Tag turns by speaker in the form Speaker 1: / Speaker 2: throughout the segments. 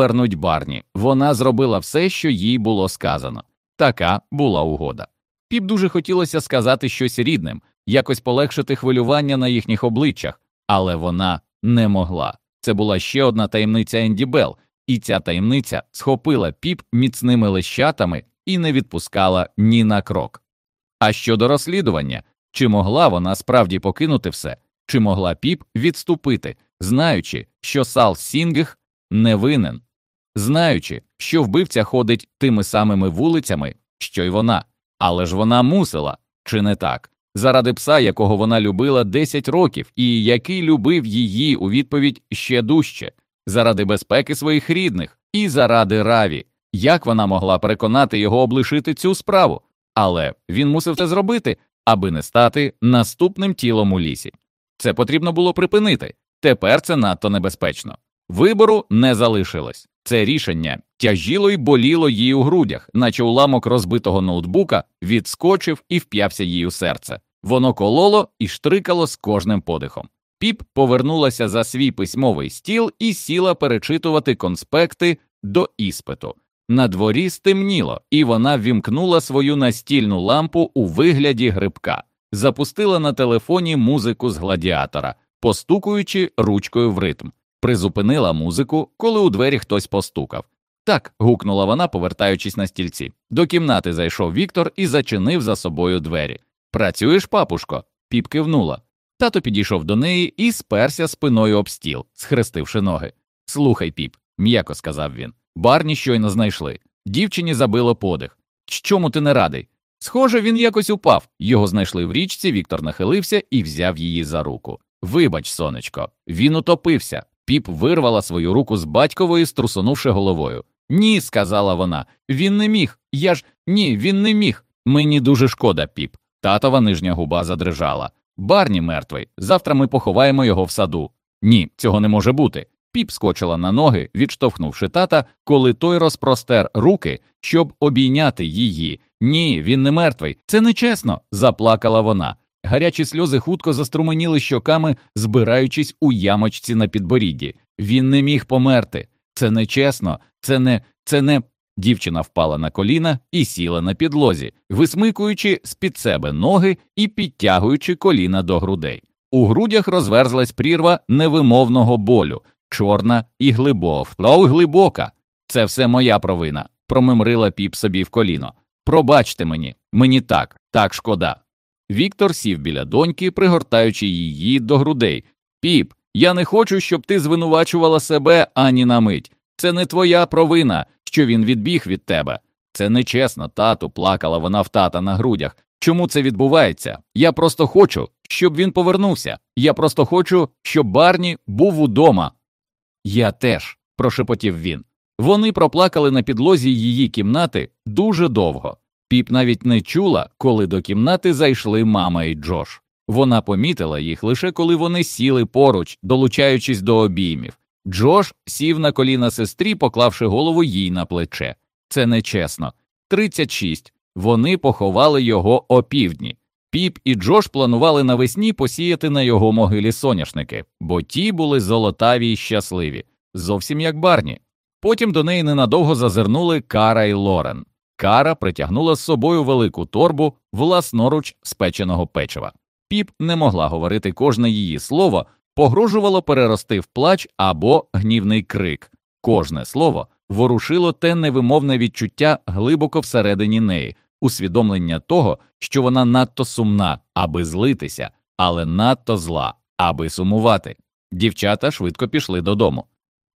Speaker 1: пернуть барні. Вона зробила все, що їй було сказано. Така була угода. Піп дуже хотілося сказати щось рідним, якось полегшити хвилювання на їхніх обличчях, але вона не могла. Це була ще одна таємниця Енді Белл, і ця таємниця схопила піп міцними лещатами і не відпускала ні на крок. А щодо розслідування, чи могла вона справді покинути все, чи могла піп відступити, знаючи, що Сал Сінгех не винен, знаючи, що вбивця ходить тими самими вулицями, що й вона, але ж вона мусила, чи не так, заради пса, якого вона любила 10 років, і який любив її у відповідь ще дужче, заради безпеки своїх рідних і заради раві, як вона могла переконати його облишити цю справу, але він мусив це зробити, аби не стати наступним тілом у лісі. Це потрібно було припинити. Тепер це надто небезпечно. Вибору не залишилось. Це рішення тяжіло й боліло їй у грудях, наче уламок розбитого ноутбука відскочив і вп'явся їй у серце. Воно кололо і штрикало з кожним подихом. Піп повернулася за свій письмовий стіл і сіла перечитувати конспекти до іспиту. На дворі стемніло, і вона ввімкнула свою настільну лампу у вигляді грибка, запустила на телефоні музику з гладіатора, постукуючи ручкою в ритм, призупинила музику, коли у двері хтось постукав. Так. гукнула вона, повертаючись на стільці. До кімнати зайшов Віктор і зачинив за собою двері. Працюєш, папушко? Піп кивнула. Тато підійшов до неї і сперся спиною об стіл, схрестивши ноги. Слухай, піп, м'яко сказав він. Барні щойно знайшли. Дівчині забило подих. Чому ти не радий? Схоже, він якось упав. Його знайшли в річці, Віктор нахилився і взяв її за руку. Вибач, сонечко, він утопився. Піп вирвала свою руку з батькової, струсонувши головою. Ні, сказала вона. Він не міг. Я ж ні, він не міг. Мені дуже шкода, піп. Татова нижня губа задрижала. Барні мертвий. Завтра ми поховаємо його в саду. Ні, цього не може бути. Піп скочила на ноги, відштовхнувши тата, коли той розпростер руки, щоб обійняти її. Ні, він не мертвий. Це нечесно, заплакала вона. Гарячі сльози хутко заструменіли щоками, збираючись у ямочці на підборідді. Він не міг померти. Це нечесно, це не, це не. Дівчина впала на коліна і сіла на підлозі, висмикуючи з під себе ноги і підтягуючи коліна до грудей. У грудях розверзлась прірва невимовного болю, чорна і глибока, О, глибока. Це все моя провина, промимрила піп собі в коліно. Пробачте мені, мені так, так шкода. Віктор сів біля доньки, пригортаючи її до грудей. Піп, я не хочу, щоб ти звинувачувала себе ані на мить. Це не твоя провина, що він відбіг від тебе. Це нечесно, тату, плакала вона в тата на грудях. Чому це відбувається? Я просто хочу, щоб він повернувся. Я просто хочу, щоб Барні був удома. Я теж, прошепотів він. Вони проплакали на підлозі її кімнати дуже довго. Піп навіть не чула, коли до кімнати зайшли мама і Джош. Вона помітила їх лише коли вони сіли поруч, долучаючись до обіймів. Джош сів на коліна сестрі, поклавши голову їй на плече. Це нечесно. 36. Вони поховали його опівдні. Піп і Джош планували навесні посіяти на його могилі соняшники, бо ті були золотаві й щасливі, зовсім як барні. Потім до неї ненадовго зазирнули Кара і Лорен. Кара притягнула з собою велику торбу власноруч спеченого печива. Піп не могла говорити кожне її слово, погрожувало перерости в плач або гнівний крик. Кожне слово ворушило те невимовне відчуття глибоко всередині неї, усвідомлення того, що вона надто сумна, аби злитися, але надто зла, аби сумувати. Дівчата швидко пішли додому.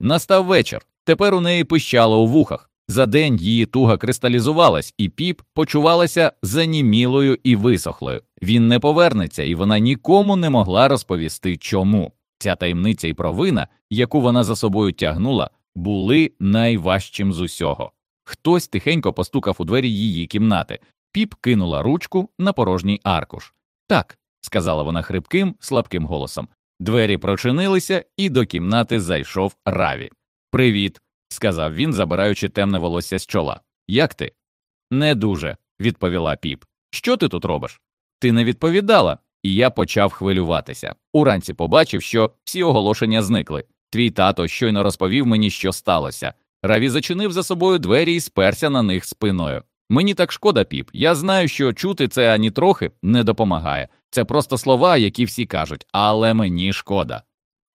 Speaker 1: Настав вечір. Тепер у неї пищало у вухах. За день її туга кристалізувалась, і піп почувалася занімілою і висохлою. Він не повернеться, і вона нікому не могла розповісти, чому. Ця таємниця і провина, яку вона за собою тягнула, були найважчим з усього. Хтось тихенько постукав у двері її кімнати. Піп кинула ручку на порожній аркуш. Так, сказала вона хрипким, слабким голосом. Двері прочинилися, і до кімнати зайшов раві. Привіт, сказав він, забираючи темне волосся з чола. Як ти? Не дуже, відповіла піп. Що ти тут робиш? Ти не відповідала, і я почав хвилюватися. Уранці побачив, що всі оголошення зникли. Твій тато щойно розповів мені, що сталося. Раві зачинив за собою двері і сперся на них спиною. Мені так шкода, піп. Я знаю, що чути це ані трохи не допомагає. Це просто слова, які всі кажуть, але мені шкода.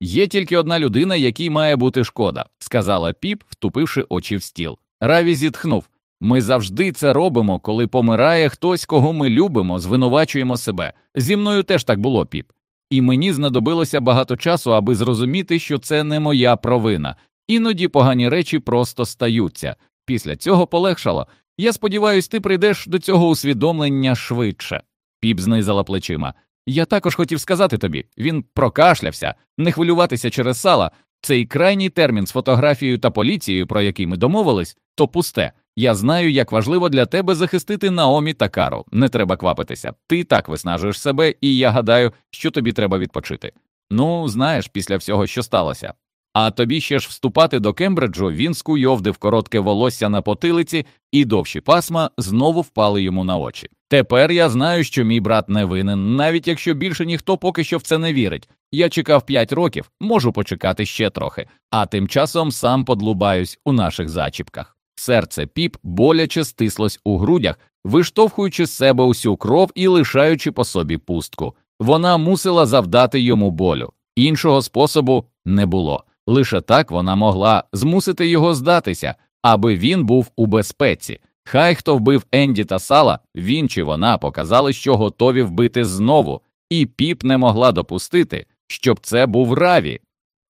Speaker 1: Є тільки одна людина, якій має бути шкода, сказала піп, втупивши очі в стіл. Раві зітхнув. Ми завжди це робимо, коли помирає хтось, кого ми любимо, звинувачуємо себе. Зі мною теж так було, піп. І мені знадобилося багато часу, аби зрозуміти, що це не моя провина. Іноді погані речі просто стаються. Після цього полегшало. Я сподіваюся, ти прийдеш до цього усвідомлення швидше. Піп знизала плечима. Я також хотів сказати тобі він прокашлявся, не хвилюватися через сала. Цей крайній термін з фотографією та поліцією, про який ми домовились, то пусте. Я знаю, як важливо для тебе захистити Наомі та Кару. Не треба квапитися. Ти так виснажуєш себе, і я гадаю, що тобі треба відпочити. Ну, знаєш, після всього, що сталося. А тобі ще ж вступати до Кембриджу він скуйовдив коротке волосся на потилиці, і довші пасма знову впали йому на очі. Тепер я знаю, що мій брат не винен, навіть якщо більше ніхто поки що в це не вірить. Я чекав п'ять років, можу почекати ще трохи, а тим часом сам подлубаюсь у наших зачіпках. Серце піп боляче стислось у грудях, виштовхуючи з себе усю кров і лишаючи по собі пустку. Вона мусила завдати йому болю. Іншого способу не було. Лише так вона могла змусити його здатися, аби він був у безпеці. Хай хто вбив Енді та Сала, він чи вона показали, що готові вбити знову, і піп не могла допустити, щоб це був раві.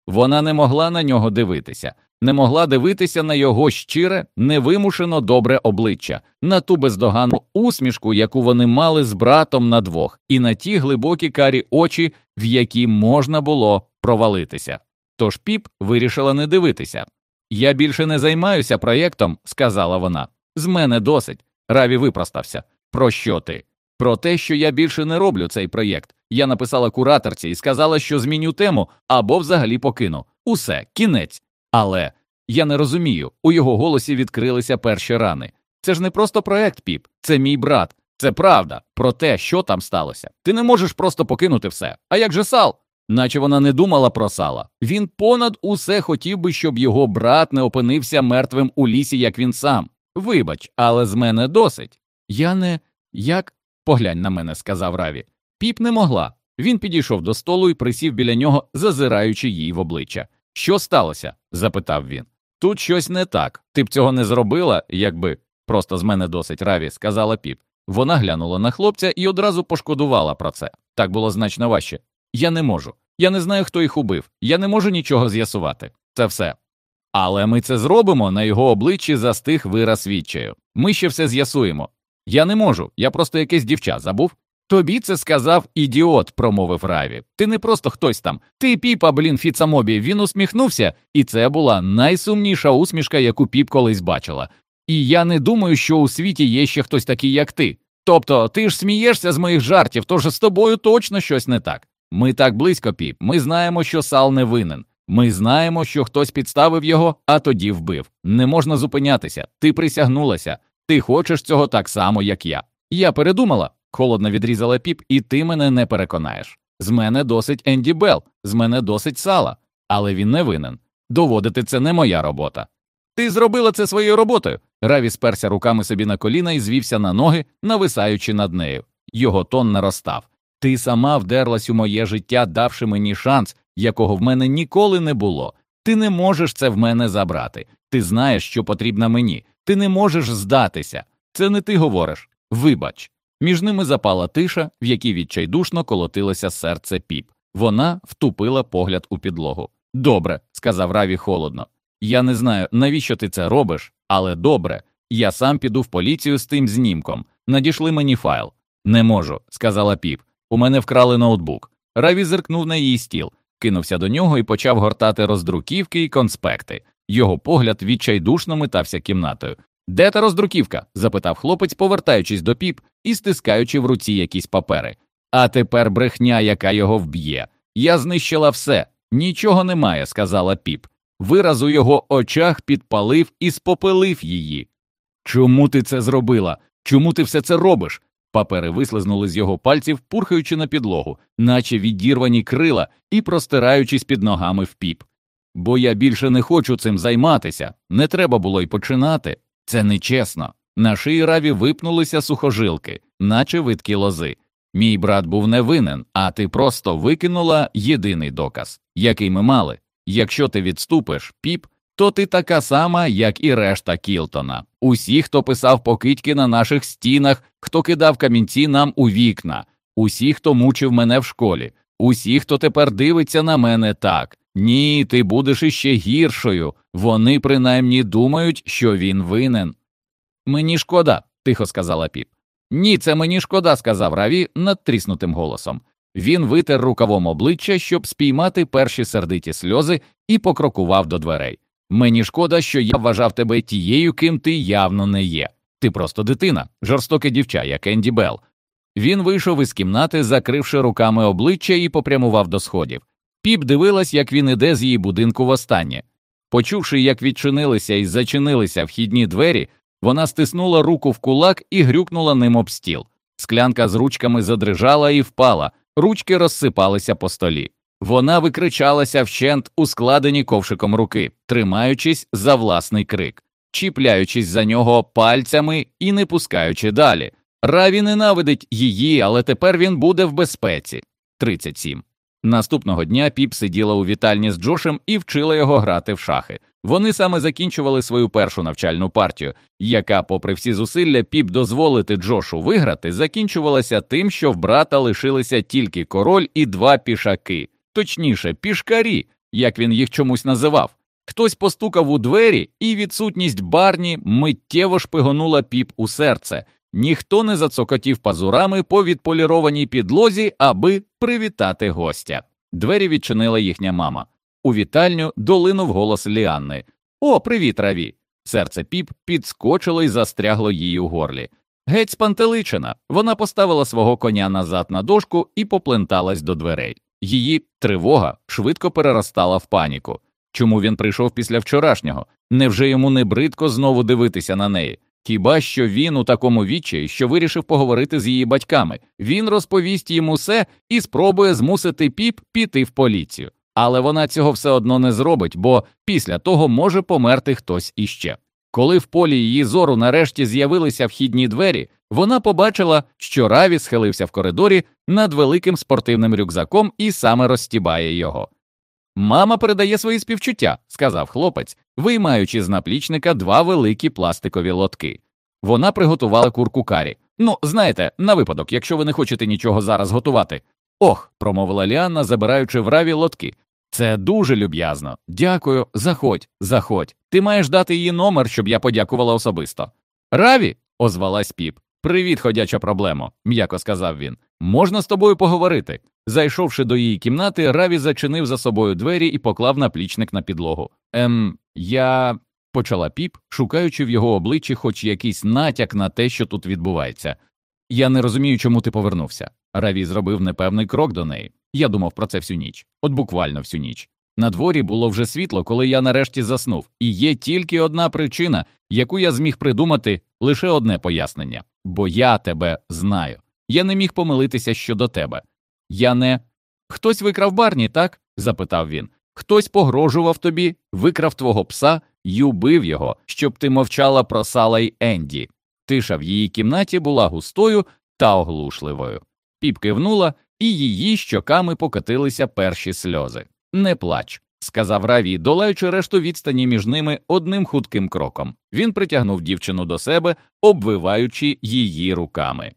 Speaker 1: Вона не могла на нього дивитися, не могла дивитися на його щире, невимушено добре обличчя, на ту бездоганну усмішку, яку вони мали з братом на двох, і на ті глибокі карі очі, в які можна було провалитися. Тож піп вирішила не дивитися. Я більше не займаюся проєктом, сказала вона. З мене досить. Раві випростався. Про що ти? Про те, що я більше не роблю цей проєкт. Я написала кураторці і сказала, що зміню тему або взагалі покину. Усе, кінець. Але я не розумію, у його голосі відкрилися перші рани. Це ж не просто проект, піп, це мій брат. Це правда про те, що там сталося. Ти не можеш просто покинути все. А як же сал? Наче вона не думала про сала. Він понад усе хотів би, щоб його брат не опинився мертвим у лісі, як він сам. Вибач, але з мене досить. Я не як поглянь на мене, сказав Раві. Піп не могла. Він підійшов до столу і присів біля нього, зазираючи їй в обличчя. Що сталося? запитав він. Тут щось не так. Ти б цього не зробила, якби просто з мене досить Раві, сказала піп. Вона глянула на хлопця і одразу пошкодувала про це. Так було значно важче. Я не можу. Я не знаю, хто їх убив. Я не можу нічого з'ясувати. Це все. Але ми це зробимо на його обличчі застиг вираз відчаю. Ми ще все з'ясуємо. Я не можу, я просто якесь дівча забув. Тобі це сказав ідіот, промовив Раві. Ти не просто хтось там. Ти піпа, блін, Фіцамобі. Він усміхнувся, і це була найсумніша усмішка, яку піп колись бачила. І я не думаю, що у світі є ще хтось такий, як ти. Тобто, ти ж смієшся з моїх жартів, тож з тобою точно щось не так. Ми так близько, піп. Ми знаємо, що Сал не винен. Ми знаємо, що хтось підставив його, а тоді вбив. Не можна зупинятися. Ти присягнулася. Ти хочеш цього так само, як я. Я передумала, холодно відрізала піп, і ти мене не переконаєш. З мене досить Енді Белл, з мене досить сала, але він не винен. Доводити це не моя робота. Ти зробила це своєю роботою. Раві сперся руками собі на коліна і звівся на ноги, нависаючи над нею. Його тон наростав. Ти сама вдерлась у моє життя, давши мені шанс, якого в мене ніколи не було. Ти не можеш це в мене забрати. Ти знаєш, що потрібно мені. Ти не можеш здатися. Це не ти говориш. Вибач. Між ними запала тиша, в якій відчайдушно колотилося серце піп. Вона втупила погляд у підлогу. Добре, сказав Раві холодно. Я не знаю, навіщо ти це робиш, але добре. Я сам піду в поліцію з тим знімком. Надішли мені файл. Не можу, сказала піп. У мене вкрали ноутбук. Раві зиркнув на її стіл, кинувся до нього і почав гортати роздруківки і конспекти. Його погляд відчайдушно метався кімнатою. Де та роздруківка? запитав хлопець, повертаючись до піп і стискаючи в руці якісь папери. А тепер брехня, яка його вб'є. Я знищила все, нічого немає, сказала піп. Вираз у його очах підпалив і спопелив її. Чому ти це зробила? Чому ти все це робиш? Папери вислизнули з його пальців, пурхаючи на підлогу, наче відірвані крила і простираючись під ногами в піп. Бо я більше не хочу цим займатися, не треба було й починати. Це нечесно. На шиї раві випнулися сухожилки, наче витки лози. Мій брат був не винен, а ти просто викинула єдиний доказ, який ми мали. Якщо ти відступиш, піп, то ти така сама, як і решта Кілтона. Усі, хто писав покидьки на наших стінах, хто кидав камінці нам у вікна, усі, хто мучив мене в школі, усі, хто тепер дивиться на мене так. Ні, ти будеш іще гіршою. Вони принаймні думають, що він винен. Мені шкода, тихо сказала піп. Ні, це мені шкода, сказав Раві надтріснутим голосом. Він витер рукавом обличчя, щоб спіймати перші сердиті сльози, і покрокував до дверей. Мені шкода, що я вважав тебе тією, ким ти явно не є. Ти просто дитина, жорстоке дівча, як Енді Белл. Він вийшов із кімнати, закривши руками обличчя, і попрямував до сходів. Піп дивилась, як він іде з її будинку востаннє. Почувши, як відчинилися і зачинилися вхідні двері, вона стиснула руку в кулак і грюкнула ним об стіл. Склянка з ручками задрижала і впала, ручки розсипалися по столі. Вона викричалася вщент у складені ковшиком руки, тримаючись за власний крик, чіпляючись за нього пальцями і не пускаючи далі. Раві ненавидить її, але тепер він буде в безпеці. 37. Наступного дня піп сиділа у вітальні з Джошем і вчила його грати в шахи. Вони саме закінчували свою першу навчальну партію, яка, попри всі зусилля, піп дозволити Джошу виграти, закінчувалася тим, що в брата лишилися тільки король і два пішаки, точніше, пішкарі, як він їх чомусь називав. Хтось постукав у двері, і відсутність барні миттєво шпигонула піп у серце. Ніхто не зацокотів пазурами по відполірованій підлозі, аби привітати гостя. Двері відчинила їхня мама. У вітальню долинув голос Ліанни О, привіт, раві! Серце піп підскочило і застрягло їй у горлі. Геть спантеличена. Вона поставила свого коня назад на дошку і попленталась до дверей. Її тривога швидко переростала в паніку. Чому він прийшов після вчорашнього? Невже йому не бридко знову дивитися на неї? Хіба що він у такому вічі, що вирішив поговорити з її батьками, він розповість їм усе і спробує змусити піп піти в поліцію. Але вона цього все одно не зробить, бо після того може померти хтось іще. Коли в полі її зору нарешті з'явилися вхідні двері, вона побачила, що Раві схилився в коридорі над великим спортивним рюкзаком і саме розстібає його. Мама передає свої співчуття, сказав хлопець, виймаючи з наплічника два великі пластикові лотки. Вона приготувала курку карі. Ну, знаєте, на випадок, якщо ви не хочете нічого зараз готувати. Ох, промовила Ліанна, забираючи в раві лотки. Це дуже люб'язно. Дякую, заходь, заходь. Ти маєш дати її номер, щоб я подякувала особисто. Раві, озвалась піп. Привіт, ходяча проблема, м'яко сказав він. Можна з тобою поговорити. Зайшовши до її кімнати, Раві зачинив за собою двері і поклав наплічник на підлогу. Ем, я. почала піп, шукаючи в його обличчі хоч якийсь натяк на те, що тут відбувається. Я не розумію, чому ти повернувся. Раві зробив непевний крок до неї. Я думав про це всю ніч, от буквально всю ніч. На дворі було вже світло, коли я нарешті заснув, і є тільки одна причина, яку я зміг придумати лише одне пояснення бо я тебе знаю. Я не міг помилитися щодо тебе. Я не. Хтось викрав барні, так? запитав він. Хтось погрожував тобі, викрав твого пса й убив його, щоб ти мовчала про сала й Енді. Тиша в її кімнаті була густою та оглушливою. Піп кивнула, і її щоками покотилися перші сльози. Не плач, сказав Раві, долаючи решту відстані між ними одним хутким кроком. Він притягнув дівчину до себе, обвиваючи її руками.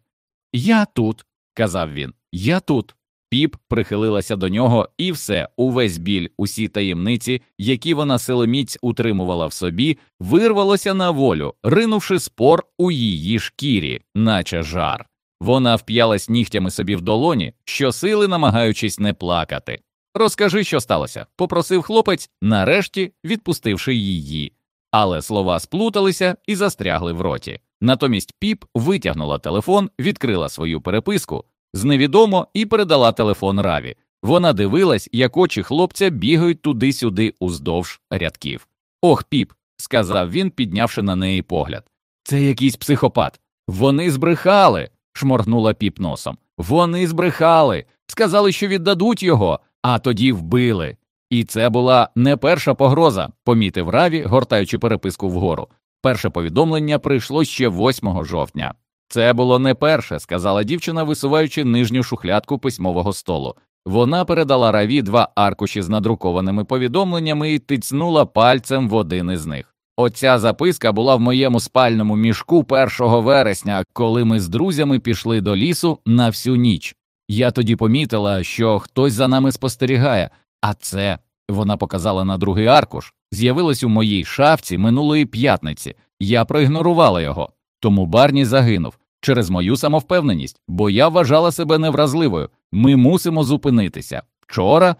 Speaker 1: Я тут, казав він, я тут. Піп прихилилася до нього, і все, увесь біль, усі таємниці, які вона силоміць утримувала в собі, вирвалося на волю, ринувши спор у її шкірі, наче жар. Вона вп'ялась нігтями собі в долоні, щосили намагаючись не плакати. Розкажи, що сталося, попросив хлопець, нарешті відпустивши її. Але слова сплуталися і застрягли в роті. Натомість піп витягнула телефон, відкрила свою переписку з невідомо і передала телефон Раві. Вона дивилась, як очі хлопця бігають туди-сюди уздовж рядків. Ох, піп, сказав він, піднявши на неї погляд. Це якийсь психопат. Вони збрехали. шморгнула піп носом. Вони збрехали, сказали, що віддадуть його, а тоді вбили. І це була не перша погроза, помітив Раві, гортаючи переписку вгору. Перше повідомлення прийшло ще 8 жовтня. Це було не перше, сказала дівчина, висуваючи нижню шухлядку письмового столу. Вона передала Раві два аркуші з надрукованими повідомленнями і тицнула пальцем в один із них. Оця записка була в моєму спальному мішку 1 вересня, коли ми з друзями пішли до лісу на всю ніч. Я тоді помітила, що хтось за нами спостерігає, а це вона показала на другий аркуш, з'явилось у моїй шафці минулої п'ятниці. Я проігнорувала його, тому Барні загинув через мою самовпевненість, бо я вважала себе невразливою. Ми мусимо зупинитися. Вчора.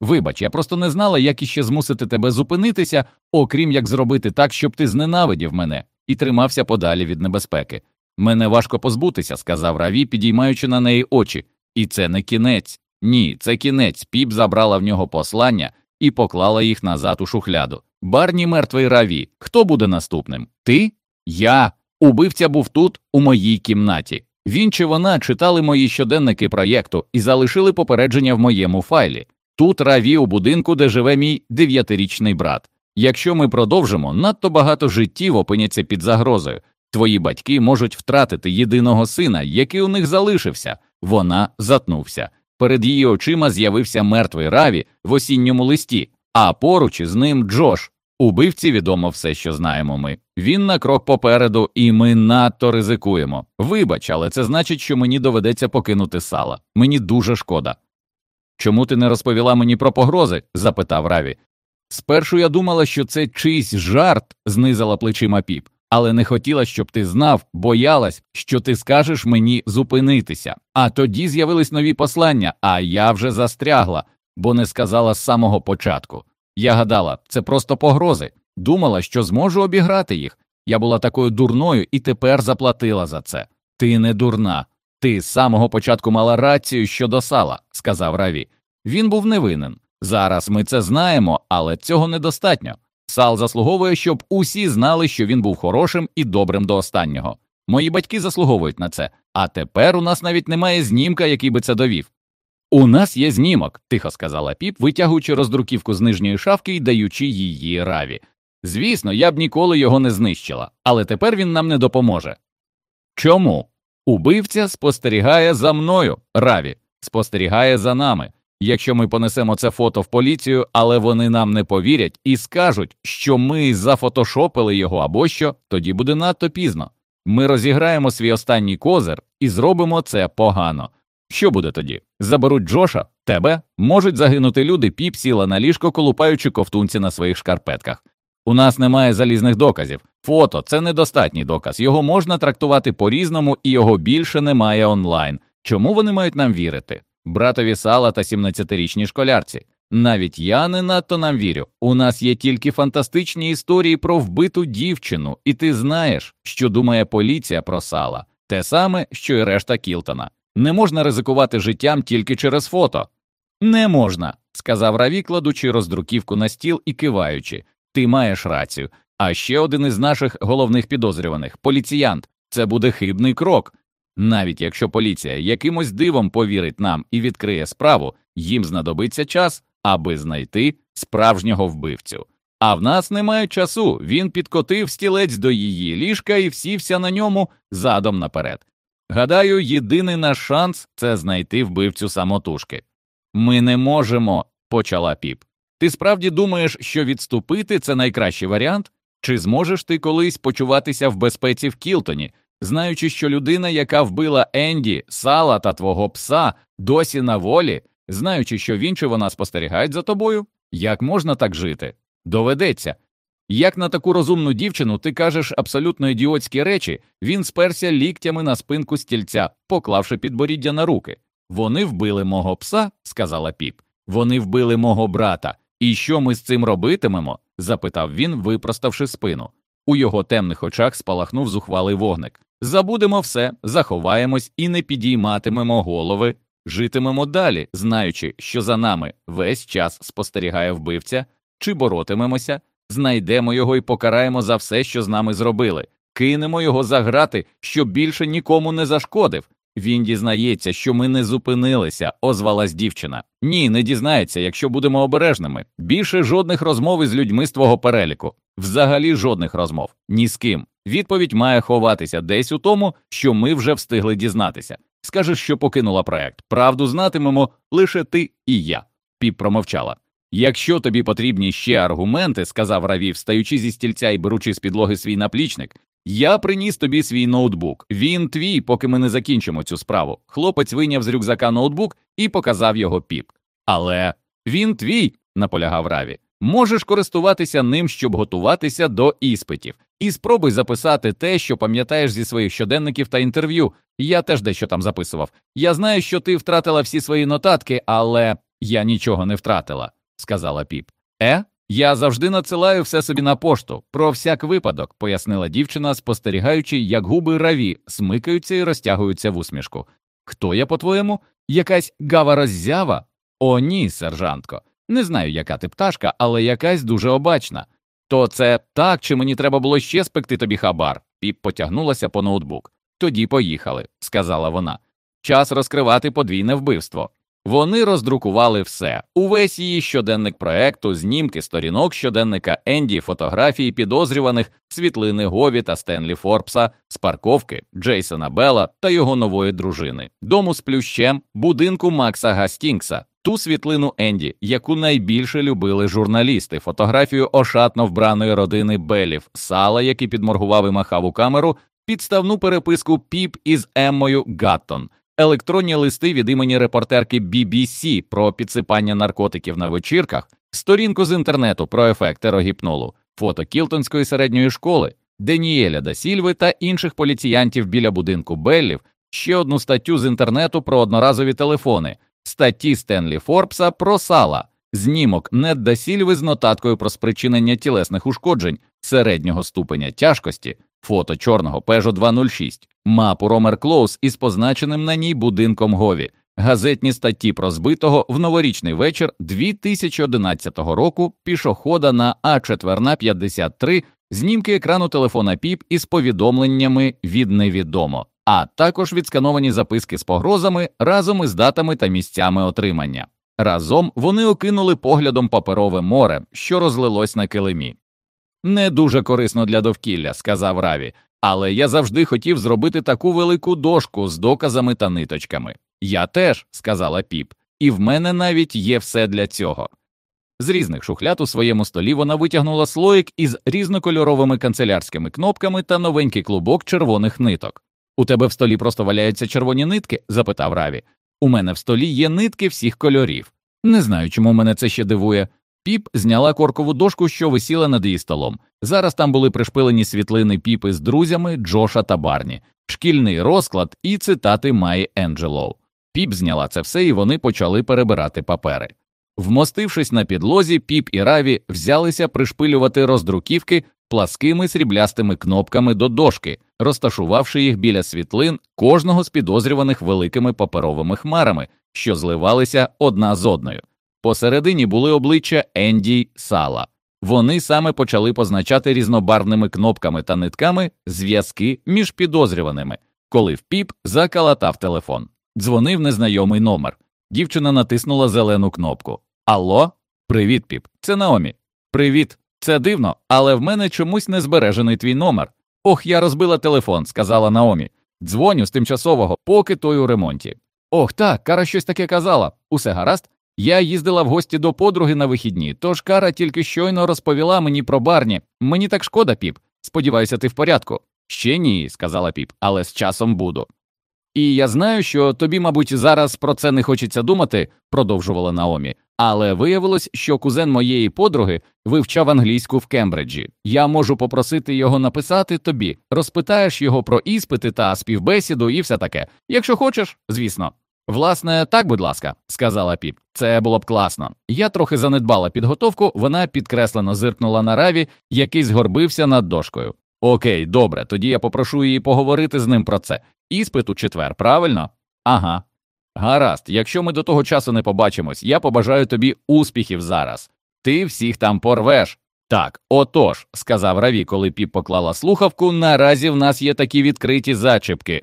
Speaker 1: Вибач, я просто не знала, як іще змусити тебе зупинитися, окрім як зробити так, щоб ти зненавидів мене і тримався подалі від небезпеки. Мене важко позбутися, сказав Раві, підіймаючи на неї очі. І це не кінець. Ні, це кінець. Піп забрала в нього послання і поклала їх назад у шухляду. Барні мертвий Раві. Хто буде наступним? Ти? Я. Убивця був тут, у моїй кімнаті. Він чи вона читали мої щоденники проєкту і залишили попередження в моєму файлі. Тут раві у будинку, де живе мій дев'ятирічний брат. Якщо ми продовжимо, надто багато життів опиняться під загрозою. Твої батьки можуть втратити єдиного сина, який у них залишився. Вона затнувся. Перед її очима з'явився мертвий раві в осінньому листі, а поруч із ним Джош. Убивці відомо все, що знаємо ми. Він на крок попереду, і ми надто ризикуємо. Вибач, але це значить, що мені доведеться покинути сала. Мені дуже шкода. Чому ти не розповіла мені про погрози? запитав Раві. Спершу я думала, що це чийсь жарт, знизила плечима піп, але не хотіла, щоб ти знав, боялась, що ти скажеш мені зупинитися. А тоді з'явились нові послання, а я вже застрягла, бо не сказала з самого початку. Я гадала, це просто погрози. Думала, що зможу обіграти їх. Я була такою дурною і тепер заплатила за це. Ти не дурна. Ти з самого початку мала рацію щодо сала, сказав Раві. Він був невинен. Зараз ми це знаємо, але цього недостатньо. Сал заслуговує, щоб усі знали, що він був хорошим і добрим до останнього. Мої батьки заслуговують на це, а тепер у нас навіть немає знімка, який би це довів. У нас є знімок, тихо сказала піп, витягуючи роздруківку з нижньої шафки і даючи її раві. Звісно, я б ніколи його не знищила, але тепер він нам не допоможе. Чому? Убивця спостерігає за мною, Раві, спостерігає за нами. Якщо ми понесемо це фото в поліцію, але вони нам не повірять і скажуть, що ми зафотошопили його або що, тоді буде надто пізно. Ми розіграємо свій останній козир і зробимо це погано. Що буде тоді? Заберуть Джоша, тебе можуть загинути люди, піп сіла на ліжко, колупаючи ковтунці на своїх шкарпетках. У нас немає залізних доказів. Фото це недостатній доказ. Його можна трактувати по різному, і його більше немає онлайн. Чому вони мають нам вірити? Братові сала та 17-річній школярці. Навіть я не надто нам вірю. У нас є тільки фантастичні історії про вбиту дівчину, і ти знаєш, що думає поліція про сала, те саме, що й решта Кілтона. Не можна ризикувати життям тільки через фото. Не можна, сказав Раві, кладучи роздруківку на стіл і киваючи. Ти маєш рацію. А ще один із наших головних підозрюваних поліціянт. Це буде хибний крок. Навіть якщо поліція якимось дивом повірить нам і відкриє справу, їм знадобиться час, аби знайти справжнього вбивцю. А в нас немає часу. Він підкотив стілець до її ліжка і всівся на ньому задом наперед. Гадаю, єдиний наш шанс це знайти вбивцю самотужки. Ми не можемо, почала піп. Ти справді думаєш, що відступити це найкращий варіант? Чи зможеш ти колись почуватися в безпеці в Кілтоні, знаючи, що людина, яка вбила Енді, сала та твого пса, досі на волі, знаючи, що він чи вона спостерігають за тобою? Як можна так жити? Доведеться. Як на таку розумну дівчину ти кажеш абсолютно ідіотські речі, він сперся ліктями на спинку стільця, поклавши підборіддя на руки. Вони вбили мого пса, сказала піп. Вони вбили мого брата. І що ми з цим робитимемо? запитав він, випроставши спину. У його темних очах спалахнув зухвалий вогник. Забудемо все, заховаємось і не підійматимемо голови, житимемо далі, знаючи, що за нами весь час спостерігає вбивця, чи боротимемося, знайдемо його і покараємо за все, що з нами зробили, кинемо його за грати, щоб більше нікому не зашкодив. Він дізнається, що ми не зупинилися, озвалась дівчина. Ні, не дізнається, якщо будемо обережними. Більше жодних розмов із людьми з твого переліку. Взагалі жодних розмов. Ні з ким. Відповідь має ховатися десь у тому, що ми вже встигли дізнатися. Скажеш, що покинула проект. Правду знатимемо лише ти і я. Піп промовчала. Якщо тобі потрібні ще аргументи, сказав Раві, встаючи зі стільця і беручи з підлоги свій наплічник, я приніс тобі свій ноутбук. Він твій, поки ми не закінчимо цю справу. Хлопець вийняв з рюкзака ноутбук і показав його піп. Але він твій, наполягав Раві. Можеш користуватися ним, щоб готуватися до іспитів, і спробуй записати те, що пам'ятаєш зі своїх щоденників та інтерв'ю. Я теж дещо там записував. Я знаю, що ти втратила всі свої нотатки, але я нічого не втратила, сказала піп. Е? Я завжди надсилаю все собі на пошту, про всяк випадок, пояснила дівчина, спостерігаючи, як губи раві смикаються і розтягуються в усмішку. Хто я, по-твоєму? Якась гава роззява? О, ні, сержантко. Не знаю, яка ти пташка, але якась дуже обачна. То це так, чи мені треба було ще спекти тобі хабар? Піп потягнулася по ноутбук. Тоді поїхали, сказала вона. Час розкривати подвійне вбивство. Вони роздрукували все, увесь її щоденник проекту, знімки сторінок щоденника Енді, фотографії підозрюваних, світлини Гові та Стенлі Форбса, з парковки Джейсона Белла та його нової дружини, дому з плющем, будинку Макса Гастінгса, ту світлину Енді, яку найбільше любили журналісти, фотографію ошатно вбраної родини Белів, сала, який підморгував і махав у камеру, підставну переписку Піп із Еммою Гаттон електронні листи від імені репортерки BBC про підсипання наркотиків на вечірках, сторінку з інтернету про ефект терогіпнолу, фото Кілтонської середньої школи, Деніеля да Сільви та інших поліціянтів біля будинку Беллів, ще одну статтю з інтернету про одноразові телефони, статті Стенлі Форбса про сала, знімок Нед да Сільви з нотаткою про спричинення тілесних ушкоджень середнього ступеня тяжкості. Фото чорного Peugeot 206, мапу Ромер Клоус із позначеним на ній будинком Гові, газетні статті про збитого в новорічний вечір 2011 року пішохода на А 4 53, знімки екрану телефона ПІП із повідомленнями від невідомо, а також відскановані записки з погрозами разом із датами та місцями отримання. Разом вони окинули поглядом паперове море, що розлилось на килимі. Не дуже корисно для довкілля, сказав Раві, але я завжди хотів зробити таку велику дошку з доказами та ниточками. Я теж, сказала піп, і в мене навіть є все для цього. З різних шухлят у своєму столі вона витягнула слоїк із різнокольоровими канцелярськими кнопками та новенький клубок червоних ниток. У тебе в столі просто валяються червоні нитки? запитав Раві. У мене в столі є нитки всіх кольорів. Не знаю, чому мене це ще дивує. Піп зняла коркову дошку, що висіла над її столом. Зараз там були пришпилені світлини піпи з друзями Джоша та Барні, шкільний розклад і цитати Майі Енджелоу. Піп зняла це все, і вони почали перебирати папери. Вмостившись на підлозі, піп і раві взялися пришпилювати роздруківки пласкими сріблястими кнопками до дошки, розташувавши їх біля світлин кожного з підозрюваних великими паперовими хмарами, що зливалися одна з одною. Посередині були обличчя Енді Сала. Вони саме почали позначати різнобарвними кнопками та нитками зв'язки між підозрюваними, коли в піп закалатав телефон. Дзвонив незнайомий номер. Дівчина натиснула зелену кнопку. Алло, привіт, піп. Це Наомі. Привіт. Це дивно, але в мене чомусь не збережений твій номер. Ох, я розбила телефон, сказала Наомі. Дзвоню з тимчасового, поки той у ремонті. Ох, так, Кара щось таке казала. Усе гаразд? Я їздила в гості до подруги на вихідні, тож Кара тільки щойно розповіла мені про барні. Мені так шкода, піп. Сподіваюся, ти в порядку. Ще ні, сказала піп, але з часом буду. І я знаю, що тобі, мабуть, зараз про це не хочеться думати, продовжувала Наомі, але виявилось, що кузен моєї подруги вивчав англійську в Кембриджі. Я можу попросити його написати тобі, розпитаєш його про іспити та співбесіду і все таке. Якщо хочеш, звісно. Власне, так, будь ласка, сказала піп. Це було б класно. Я трохи занедбала підготовку, вона підкреслено зиркнула на раві, який згорбився над дошкою. Окей, добре, тоді я попрошу її поговорити з ним про це. Іспит у четвер, правильно? Ага. Гаразд, якщо ми до того часу не побачимось, я побажаю тобі успіхів зараз. Ти всіх там порвеш. Так, отож, сказав Раві, коли піп поклала слухавку, наразі в нас є такі відкриті зачіпки.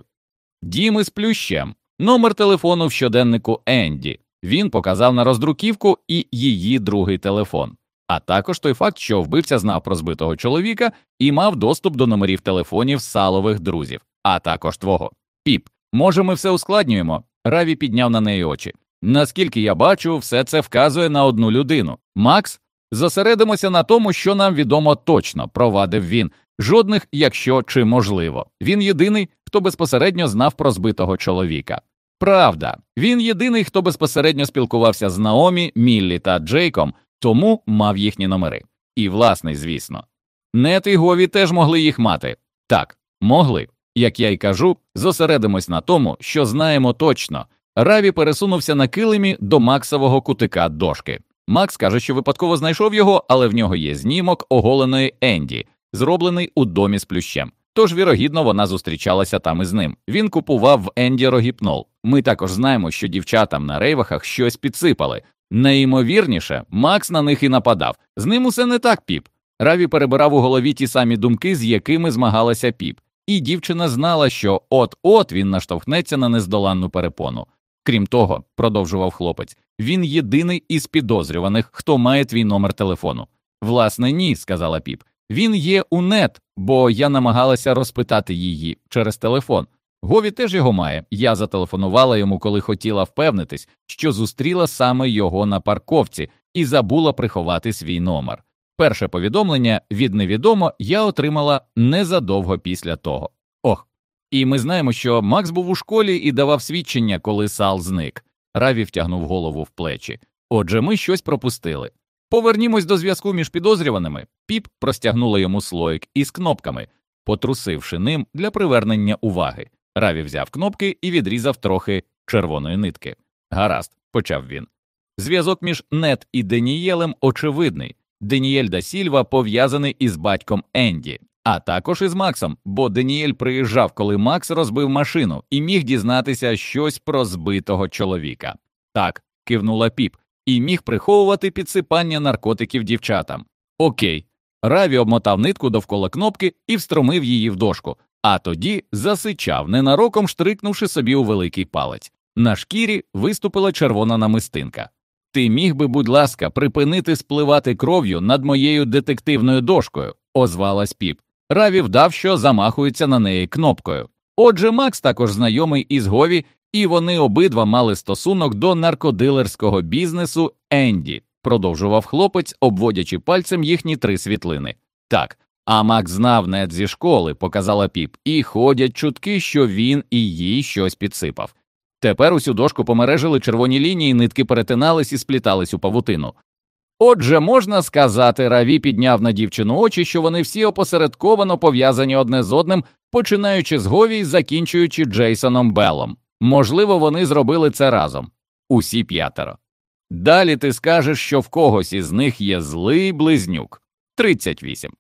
Speaker 1: Дім із плющем, номер телефону в щоденнику Енді. Він показав на роздруківку і її другий телефон, а також той факт, що вбивця знав про збитого чоловіка і мав доступ до номерів телефонів салових друзів, а також твого. Піп, може, ми все ускладнюємо? Раві підняв на неї очі. Наскільки я бачу, все це вказує на одну людину. Макс, зосередимося на тому, що нам відомо точно, провадив він. Жодних, якщо чи можливо. Він єдиний, хто безпосередньо знав про збитого чоловіка. Правда, він єдиний, хто безпосередньо спілкувався з Наомі, Міллі та Джейком, тому мав їхні номери. І власний, звісно. Нет і Гові теж могли їх мати. Так, могли. Як я й кажу, зосередимось на тому, що знаємо точно. Раві пересунувся на килимі до Максового кутика дошки. Макс каже, що випадково знайшов його, але в нього є знімок оголеної Енді, зроблений у домі з плющем. Тож, вірогідно, вона зустрічалася там із ним. Він купував в Енді рогіпнол. Ми також знаємо, що дівчатам на рейвахах щось підсипали. Найімовірніше, Макс на них і нападав. З ним усе не так, піп. Раві перебирав у голові ті самі думки, з якими змагалася піп, і дівчина знала, що от-от він наштовхнеться на нездоланну перепону. Крім того, продовжував хлопець, він єдиний із підозрюваних, хто має твій номер телефону. Власне, ні, сказала піп. Він є у нет, бо я намагалася розпитати її через телефон. Гові теж його має. Я зателефонувала йому, коли хотіла впевнитись, що зустріла саме його на парковці і забула приховати свій номер. Перше повідомлення від невідомо я отримала незадовго після того. Ох. І ми знаємо, що Макс був у школі і давав свідчення, коли Сал зник. Раві втягнув голову в плечі. Отже, ми щось пропустили. Повернімось до зв'язку між підозрюваними. Піп простягнула йому слоїк із кнопками, потрусивши ним для привернення уваги. Раві взяв кнопки і відрізав трохи червоної нитки. Гаразд, почав він. Зв'язок між Нет і Денієлем очевидний. Денієль да Сільва пов'язаний із батьком Енді, а також із Максом, бо Денієль приїжджав, коли Макс розбив машину і міг дізнатися щось про збитого чоловіка. Так, кивнула піп, і міг приховувати підсипання наркотиків дівчатам. Окей. Раві обмотав нитку довкола кнопки і встромив її в дошку, а тоді засичав, ненароком штрикнувши собі у великий палець. На шкірі виступила червона намистинка. Ти міг би, будь ласка, припинити спливати кров'ю над моєю детективною дошкою, озвалась піп. Раві вдав, що замахується на неї кнопкою. Отже, Макс також знайомий із Гові, і вони обидва мали стосунок до наркодилерського бізнесу Енді, продовжував хлопець, обводячи пальцем їхні три світлини. Так, а Макс знав нет зі школи, показала піп, і ходять чутки, що він і їй щось підсипав. Тепер усю дошку помережили червоні лінії, нитки перетинались і сплітались у павутину. Отже, можна сказати, Раві підняв на дівчину очі, що вони всі опосередковано пов'язані одне з одним, починаючи з Гові і закінчуючи Джейсоном Беллом. Можливо, вони зробили це разом усі п'ятеро. Далі ти скажеш, що в когось із них є злий близнюк 38.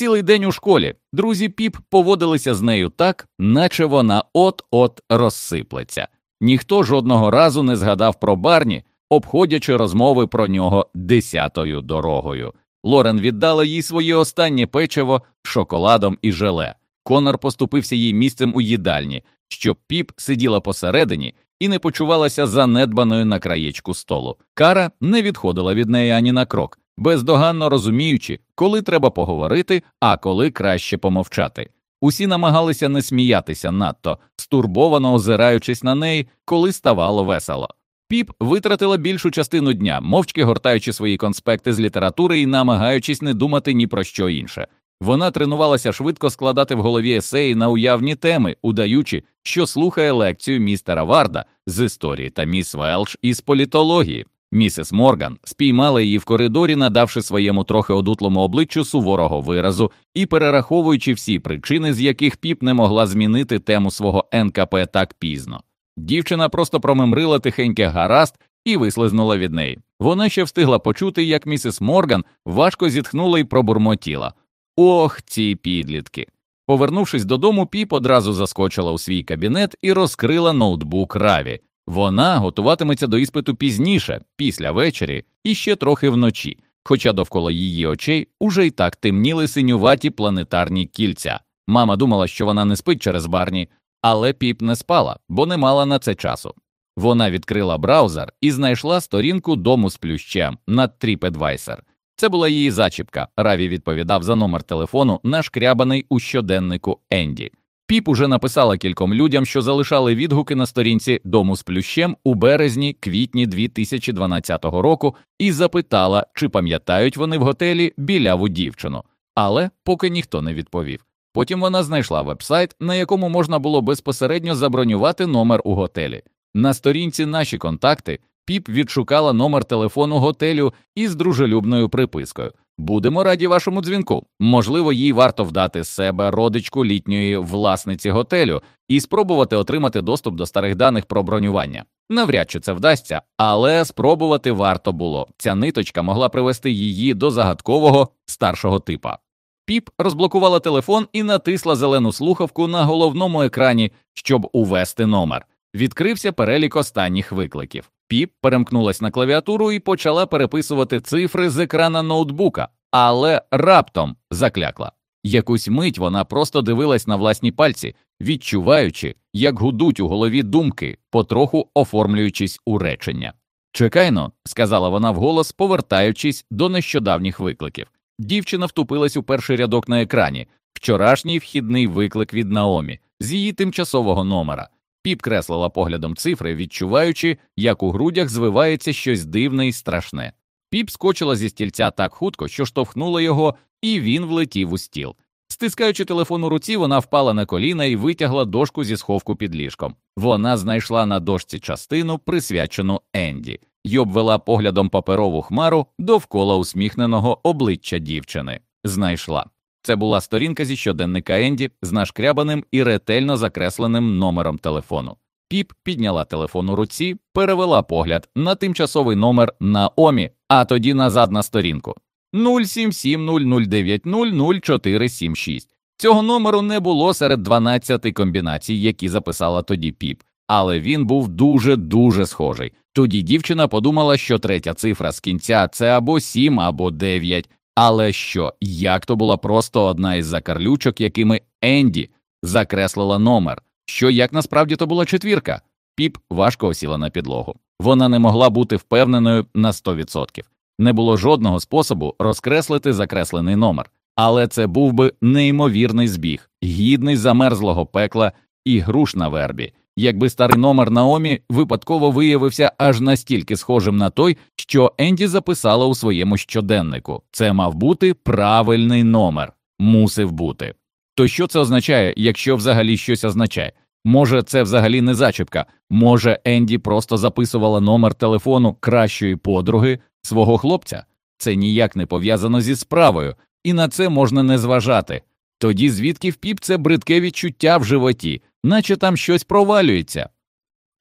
Speaker 1: Цілий день у школі друзі піп поводилися з нею так, наче вона от-от розсиплеться. Ніхто жодного разу не згадав про Барні, обходячи розмови про нього десятою дорогою. Лорен віддала їй своє останнє печиво шоколадом і желе. Конор поступився їй місцем у їдальні, щоб піп сиділа посередині і не почувалася занедбаною на краєчку столу. Кара не відходила від неї ані на крок, бездоганно розуміючи, коли треба поговорити, а коли краще помовчати. Усі намагалися не сміятися надто, стурбовано озираючись на неї, коли ставало весело. Піп витратила більшу частину дня, мовчки гортаючи свої конспекти з літератури і намагаючись не думати ні про що інше. Вона тренувалася швидко складати в голові есеї на уявні теми, удаючи, що слухає лекцію містера Варда з історії та міс Велш із політології. Місіс Морган спіймала її в коридорі, надавши своєму трохи одутлому обличчю суворого виразу і перераховуючи всі причини, з яких піп не могла змінити тему свого НКП так пізно. Дівчина просто промимрила тихеньке гаразд і вислизнула від неї. Вона ще встигла почути, як місіс Морган важко зітхнула і пробурмотіла. Ох, ці підлітки. Повернувшись додому, піп одразу заскочила у свій кабінет і розкрила ноутбук Раві. Вона готуватиметься до іспиту пізніше, після вечері і ще трохи вночі, хоча довкола її очей уже й так темніли синюваті планетарні кільця. Мама думала, що вона не спить через барні, Але піп не спала, бо не мала на це часу. Вона відкрила браузер і знайшла сторінку дому з плющем на TripAdvisor. Це була її зачіпка. Раві відповідав за номер телефону, нашкрябаний у щоденнику Енді. Піп уже написала кільком людям, що залишали відгуки на сторінці дому з плющем у березні квітні 2012 року, і запитала, чи пам'ятають вони в готелі біляву дівчину. Але поки ніхто не відповів. Потім вона знайшла вебсайт, на якому можна було безпосередньо забронювати номер у готелі. На сторінці наші контакти піп відшукала номер телефону готелю із дружелюбною припискою. Будемо раді вашому дзвінку. Можливо, їй варто вдати себе родичку літньої власниці готелю і спробувати отримати доступ до старих даних про бронювання. Навряд чи це вдасться, але спробувати варто було. Ця ниточка могла привести її до загадкового старшого типа. Піп розблокувала телефон і натисла зелену слухавку на головному екрані, щоб увести номер. Відкрився перелік останніх викликів. Піп перемкнулась на клавіатуру і почала переписувати цифри з екрана ноутбука, але раптом заклякла. Якусь мить вона просто дивилась на власні пальці, відчуваючи, як гудуть у голові думки, потроху оформлюючись у речення. Чекайно, сказала вона вголос, повертаючись до нещодавніх викликів. Дівчина втупилась у перший рядок на екрані, вчорашній вхідний виклик від Наомі з її тимчасового номера. Піп креслила поглядом цифри, відчуваючи, як у грудях звивається щось дивне і страшне. Піп скочила зі стільця так хутко, що штовхнула його, і він влетів у стіл. Стискаючи телефон у руці, вона впала на коліна і витягла дошку зі сховку під ліжком. Вона знайшла на дошці частину, присвячену Енді, й обвела поглядом паперову хмару довкола усміхненого обличчя дівчини. Знайшла. Це була сторінка зі щоденника Енді з нашкрябаним і ретельно закресленим номером телефону. Піп підняла телефон у руці, перевела погляд на тимчасовий номер Наомі, а тоді назад на сторінку 07700900476. Цього номеру не було серед 12 комбінацій, які записала тоді піп, але він був дуже дуже схожий. Тоді дівчина подумала, що третя цифра з кінця це або 7, або 9, але що, як то була просто одна із закарлючок, якими Енді закреслила номер, що як насправді то була четвірка, піп важко осіла на підлогу. Вона не могла бути впевненою на 100%. Не було жодного способу розкреслити закреслений номер, але це був би неймовірний збіг, гідний замерзлого пекла і груш на вербі, якби старий номер Наомі випадково виявився аж настільки схожим на той, що Енді записала у своєму щоденнику. Це мав бути правильний номер, мусив бути. То що це означає, якщо взагалі щось означає? Може, це взагалі не зачіпка, може, Енді просто записувала номер телефону кращої подруги свого хлопця? Це ніяк не пов'язано зі справою, і на це можна не зважати. Тоді звідки в піп це бридке відчуття в животі, наче там щось провалюється.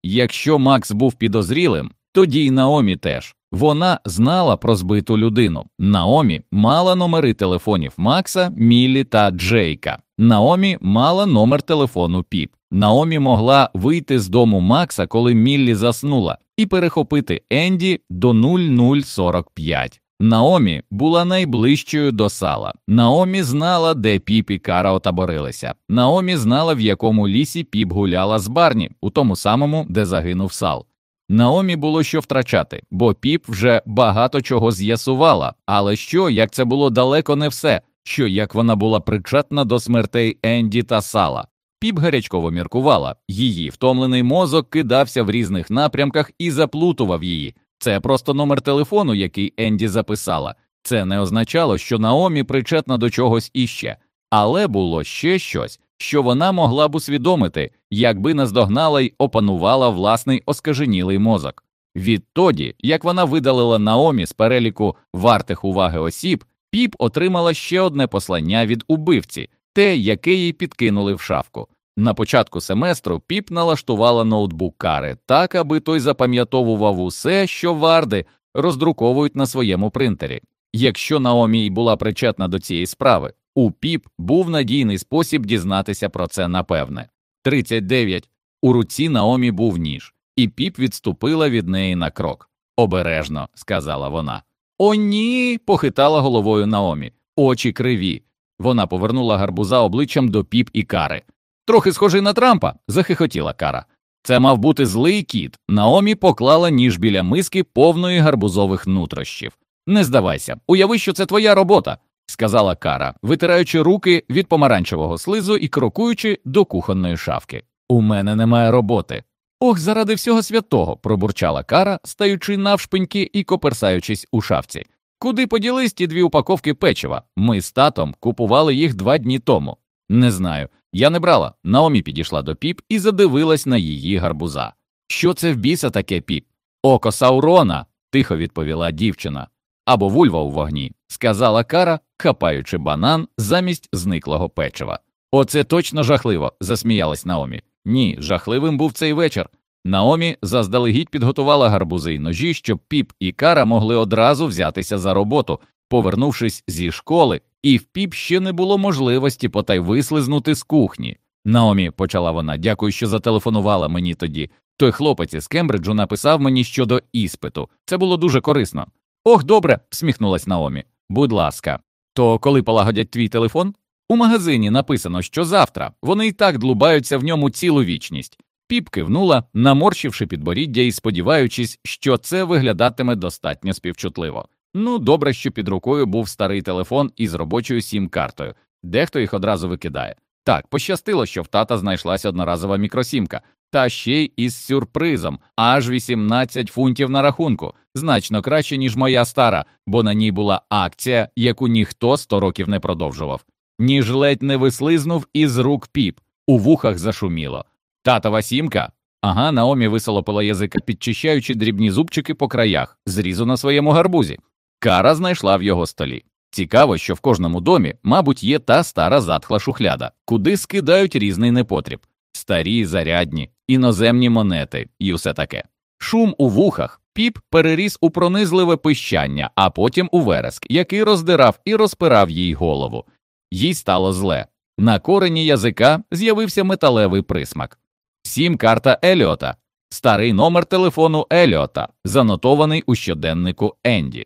Speaker 1: Якщо Макс був підозрілим, тоді й Наомі теж. Вона знала про збиту людину. Наомі мала номери телефонів Макса, Міллі та Джейка. Наомі мала номер телефону Піп. Наомі могла вийти з дому Макса, коли Міллі заснула, і перехопити Енді до 0045. Наомі була найближчою до сала. Наомі знала, де піп і кара отаборилися. Наомі знала, в якому лісі піп гуляла з барні, у тому самому, де загинув сал. Наомі було що втрачати, бо піп вже багато чого з'ясувала. Але що, як це було далеко не все, що як вона була причетна до смертей Енді та сала. Піп гарячково міркувала, її втомлений мозок кидався в різних напрямках і заплутував її. Це просто номер телефону, який Енді записала. Це не означало, що Наомі причетна до чогось іще, але було ще щось, що вона могла б усвідомити, якби наздогнала й опанувала власний оскаженілий мозок. Відтоді, як вона видалила Наомі з переліку вартих уваги осіб, піп отримала ще одне послання від убивці, те, яке їй підкинули в шафку. На початку семестру піп налаштувала ноутбук кари так, аби той запам'ятовував усе, що варди роздруковують на своєму принтері. Якщо Наомі й була причетна до цієї справи, у піп був надійний спосіб дізнатися про це напевне. 39. У руці Наомі був ніж, і піп відступила від неї на крок. Обережно, сказала вона. О, ні. похитала головою Наомі. Очі криві. Вона повернула гарбуза обличчям до піп і кари. Трохи схожий на Трампа, захихотіла Кара. Це мав бути злий кіт. Наомі поклала ніж біля миски повної гарбузових нутрощів. Не здавайся, уяви, що це твоя робота, сказала Кара, витираючи руки від помаранчевого слизу і крокуючи до кухонної шафки. У мене немає роботи. Ох, заради всього святого, пробурчала Кара, стаючи навшпиньки і коперсаючись у шафці. Куди поділись ті дві упаковки печива? Ми з татом купували їх два дні тому. Не знаю. Я не брала. Наомі підійшла до піп і задивилась на її гарбуза. Що це в біса таке піп? Око Саурона, тихо відповіла дівчина. Або вульва у вогні, сказала Кара, хапаючи банан замість зниклого печива. Оце точно жахливо, засміялась Наомі. Ні, жахливим був цей вечір. Наомі заздалегідь підготувала гарбузи й ножі, щоб піп і кара могли одразу взятися за роботу, повернувшись зі школи, і в піп ще не було можливості потай вислизнути з кухні. Наомі, почала вона, дякую, що зателефонувала мені тоді. Той хлопець із Кембриджу написав мені щодо іспиту. Це було дуже корисно. Ох, добре, всміхнулась Наомі. Будь ласка, то коли полагодять твій телефон? У магазині написано, що завтра вони і так длубаються в ньому цілу вічність. Піп кивнула, наморщивши підборіддя і сподіваючись, що це виглядатиме достатньо співчутливо. Ну, добре, що під рукою був старий телефон із робочою сім-картою, дехто їх одразу викидає. Так, пощастило, що в тата знайшлася одноразова мікросімка, та ще й із сюрпризом аж 18 фунтів на рахунку, значно краще, ніж моя стара, бо на ній була акція, яку ніхто 100 років не продовжував. Ніж ледь не вислизнув із рук піп, у вухах зашуміло. Татова сімка. Ага, Наомі висолопила язика, підчищаючи дрібні зубчики по краях, зрізу на своєму гарбузі. Кара знайшла в його столі. Цікаво, що в кожному домі, мабуть, є та стара затхла шухляда, куди скидають різний непотріб, старі, зарядні, іноземні монети і усе таке. Шум у вухах піп переріс у пронизливе пищання, а потім у вереск, який роздирав і розпирав їй голову. Їй стало зле. На корені язика з'явився металевий присмак. Сім карта Еліота, старий номер телефону Еліота, занотований у щоденнику Енді.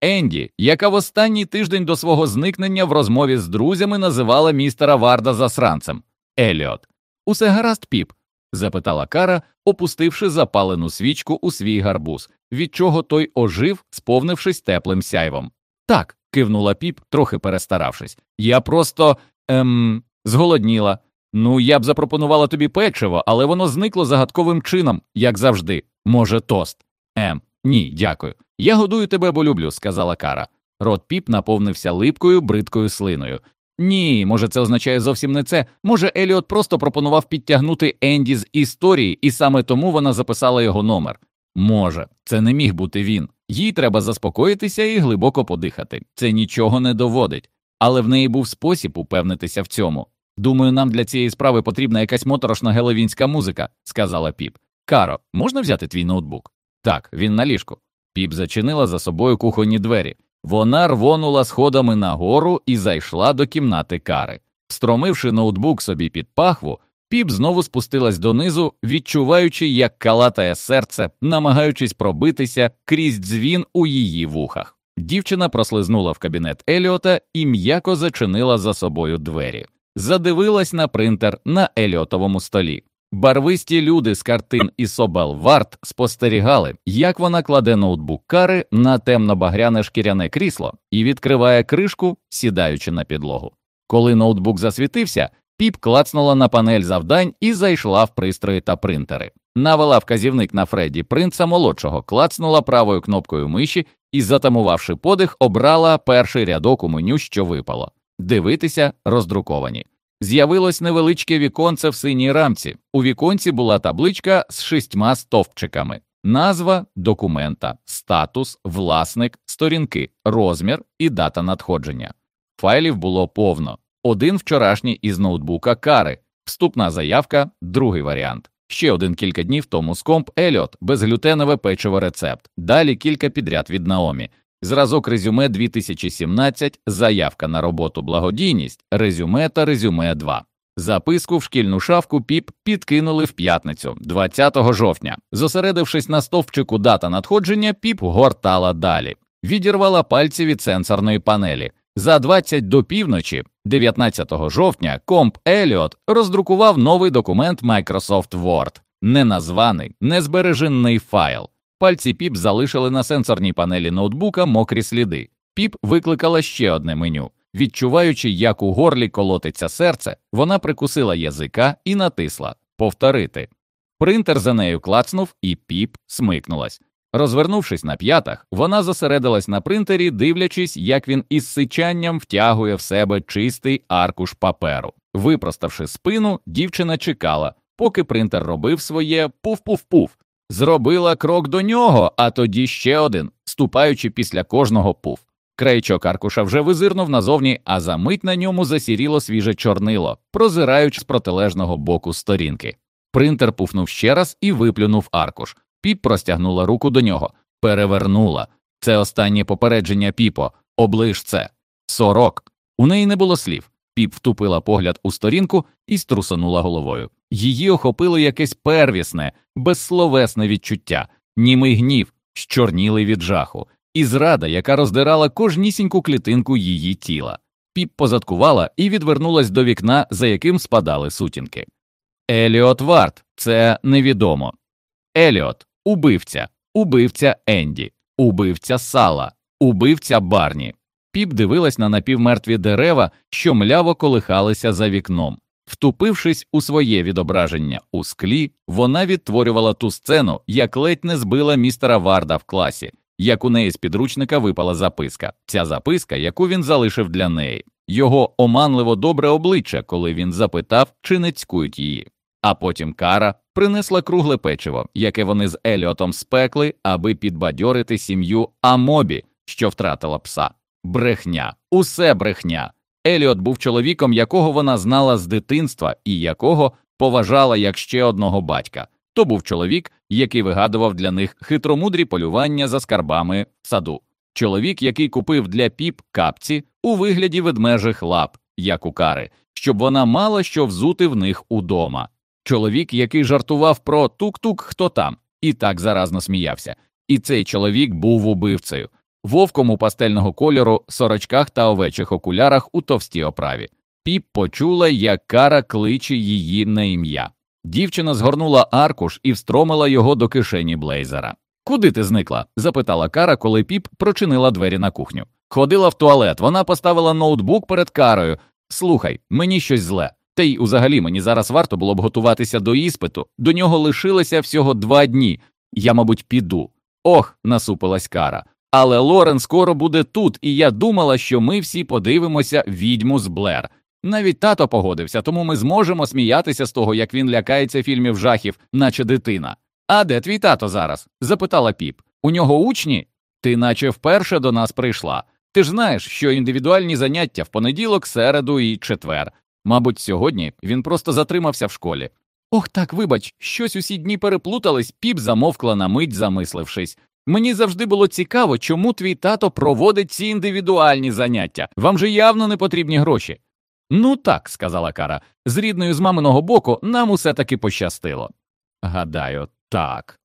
Speaker 1: Енді, яка в останній тиждень до свого зникнення в розмові з друзями називала містера Варда засранцем. Еліот. Усе гаразд, піп? запитала Кара, опустивши запалену свічку у свій гарбуз, від чого той ожив, сповнившись теплим сяйвом. Так, кивнула піп, трохи перестаравшись. Я просто ем, зголодніла. Ну, я б запропонувала тобі печиво, але воно зникло загадковим чином, як завжди. Може, тост. Ем, ні, дякую. Я годую тебе, бо люблю, сказала Кара. Рот піп наповнився липкою, бридкою слиною. Ні, може, це означає зовсім не це. Може, Еліот просто пропонував підтягнути Енді з історії, і саме тому вона записала його номер. Може, це не міг бути він. Їй треба заспокоїтися і глибоко подихати. Це нічого не доводить, але в неї був спосіб упевнитися в цьому. Думаю, нам для цієї справи потрібна якась моторошна геловінська музика, сказала піп. Каро, можна взяти твій ноутбук? Так, він на ліжку. Піп зачинила за собою кухонні двері. Вона рвонула сходами нагору і зайшла до кімнати кари. Встромивши ноутбук собі під пахву, піп знову спустилась донизу, відчуваючи, як калатає серце, намагаючись пробитися крізь дзвін у її вухах. Дівчина прослизнула в кабінет Еліота і м'яко зачинила за собою двері задивилась на принтер на Еліотовому столі. Барвисті люди з картин і Собел Варт спостерігали, як вона кладе ноутбук кари на темно-багряне шкіряне крісло і відкриває кришку, сідаючи на підлогу. Коли ноутбук засвітився, піп клацнула на панель завдань і зайшла в пристрої та принтери. Навела вказівник на Фредді принца молодшого, клацнула правою кнопкою миші і, затамувавши подих, обрала перший рядок у меню, що випало дивитися роздруковані. З'явилось невеличке віконце в синій рамці. У віконці була табличка з шістьма стовпчиками, назва документа, статус, власник, сторінки, розмір і дата надходження. Файлів було повно. Один вчорашній із ноутбука кари, вступна заявка, другий варіант. Ще один кілька днів тому з комп Еліот, безглютенове печиво рецепт. Далі кілька підряд від Наомі. Зразок резюме 2017, заявка на роботу благодійність, резюме та резюме 2. Записку в шкільну шафку піп підкинули в п'ятницю, 20 жовтня. Зосередившись на стовпчику дата надходження, піп гортала далі, відірвала пальці від сенсорної панелі. За 20 до півночі, 19 жовтня, комп Еліот роздрукував новий документ Microsoft Word, неназваний, незбережений файл. Пальці піп залишили на сенсорній панелі ноутбука мокрі сліди. Піп викликала ще одне меню. Відчуваючи, як у горлі колотиться серце, вона прикусила язика і натисла повторити. Принтер за нею клацнув, і піп смикнулась. Розвернувшись на п'ятах, вона зосередилась на принтері, дивлячись, як він із сичанням втягує в себе чистий аркуш паперу. Випроставши спину, дівчина чекала, поки принтер робив своє пуф-пуф-пуф. Зробила крок до нього, а тоді ще один, ступаючи після кожного пуф. Крейчок аркуша вже визирнув назовні, а за мить на ньому засіріло свіже чорнило, прозираючи з протилежного боку сторінки. Принтер пуфнув ще раз і виплюнув аркуш. Піп простягнула руку до нього, перевернула. Це останнє попередження піпо, оближ це. Сорок. У неї не було слів. Піп втупила погляд у сторінку і струсанула головою. Її охопило якесь первісне, безсловесне відчуття, німий гнів, щорнілий від жаху, і зрада, яка роздирала кожнісіньку клітинку її тіла. Піп позадкувала і відвернулась до вікна, за яким спадали сутінки. Еліот Варт це невідомо. Еліот убивця, убивця Енді, убивця Сала, убивця Барні. Піп дивилась на напівмертві дерева, що мляво колихалися за вікном. Втупившись у своє відображення у склі, вона відтворювала ту сцену, як ледь не збила містера Варда в класі, як у неї з підручника випала записка. Ця записка, яку він залишив для неї, його оманливо добре обличчя, коли він запитав, чи не цькують її. А потім Кара принесла кругле печиво, яке вони з Еліотом спекли, аби підбадьорити сім'ю Амобі, що втратила пса. Брехня, усе брехня. Еліот був чоловіком, якого вона знала з дитинства і якого поважала як ще одного батька. То був чоловік, який вигадував для них хитромудрі полювання за скарбами в саду. Чоловік, який купив для піп капці у вигляді ведмежих лап, як у кари, щоб вона мала що взути в них удома. Чоловік, який жартував про тук-тук, хто там, і так заразно сміявся. І цей чоловік був убивцею, вовком у пастельного кольору, сорочках та овечих окулярах у товстій оправі. Піп почула, як кара кличе її на ім'я. Дівчина згорнула аркуш і встромила його до кишені блейзера. Куди ти зникла? запитала кара, коли піп прочинила двері на кухню. Ходила в туалет, вона поставила ноутбук перед карою. Слухай, мені щось зле. Та й узагалі мені зараз варто було б готуватися до іспиту. До нього лишилося всього два дні. Я, мабуть, піду. Ох, насупилась кара. Але Лорен скоро буде тут, і я думала, що ми всі подивимося відьму з Блер. Навіть тато погодився, тому ми зможемо сміятися з того, як він лякається фільмів жахів, наче дитина. А де твій тато зараз? запитала піп. У нього учні? Ти наче вперше до нас прийшла. Ти ж знаєш, що індивідуальні заняття в понеділок, середу і четвер. Мабуть, сьогодні він просто затримався в школі. Ох, так, вибач, щось усі дні переплутались, піп замовкла на мить, замислившись. Мені завжди було цікаво, чому твій тато проводить ці індивідуальні заняття. Вам же явно не потрібні гроші. Ну так, сказала Кара, з рідною з маминого боку нам усе таки пощастило. Гадаю, так.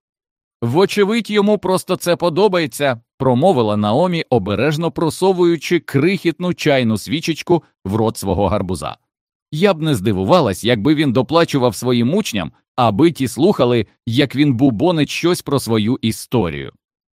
Speaker 1: Вочевидь, йому просто це подобається, промовила Наомі, обережно просовуючи крихітну чайну свічечку в рот свого гарбуза. Я б не здивувалась, якби він доплачував своїм учням, аби ті слухали, як він бубонить щось про свою історію.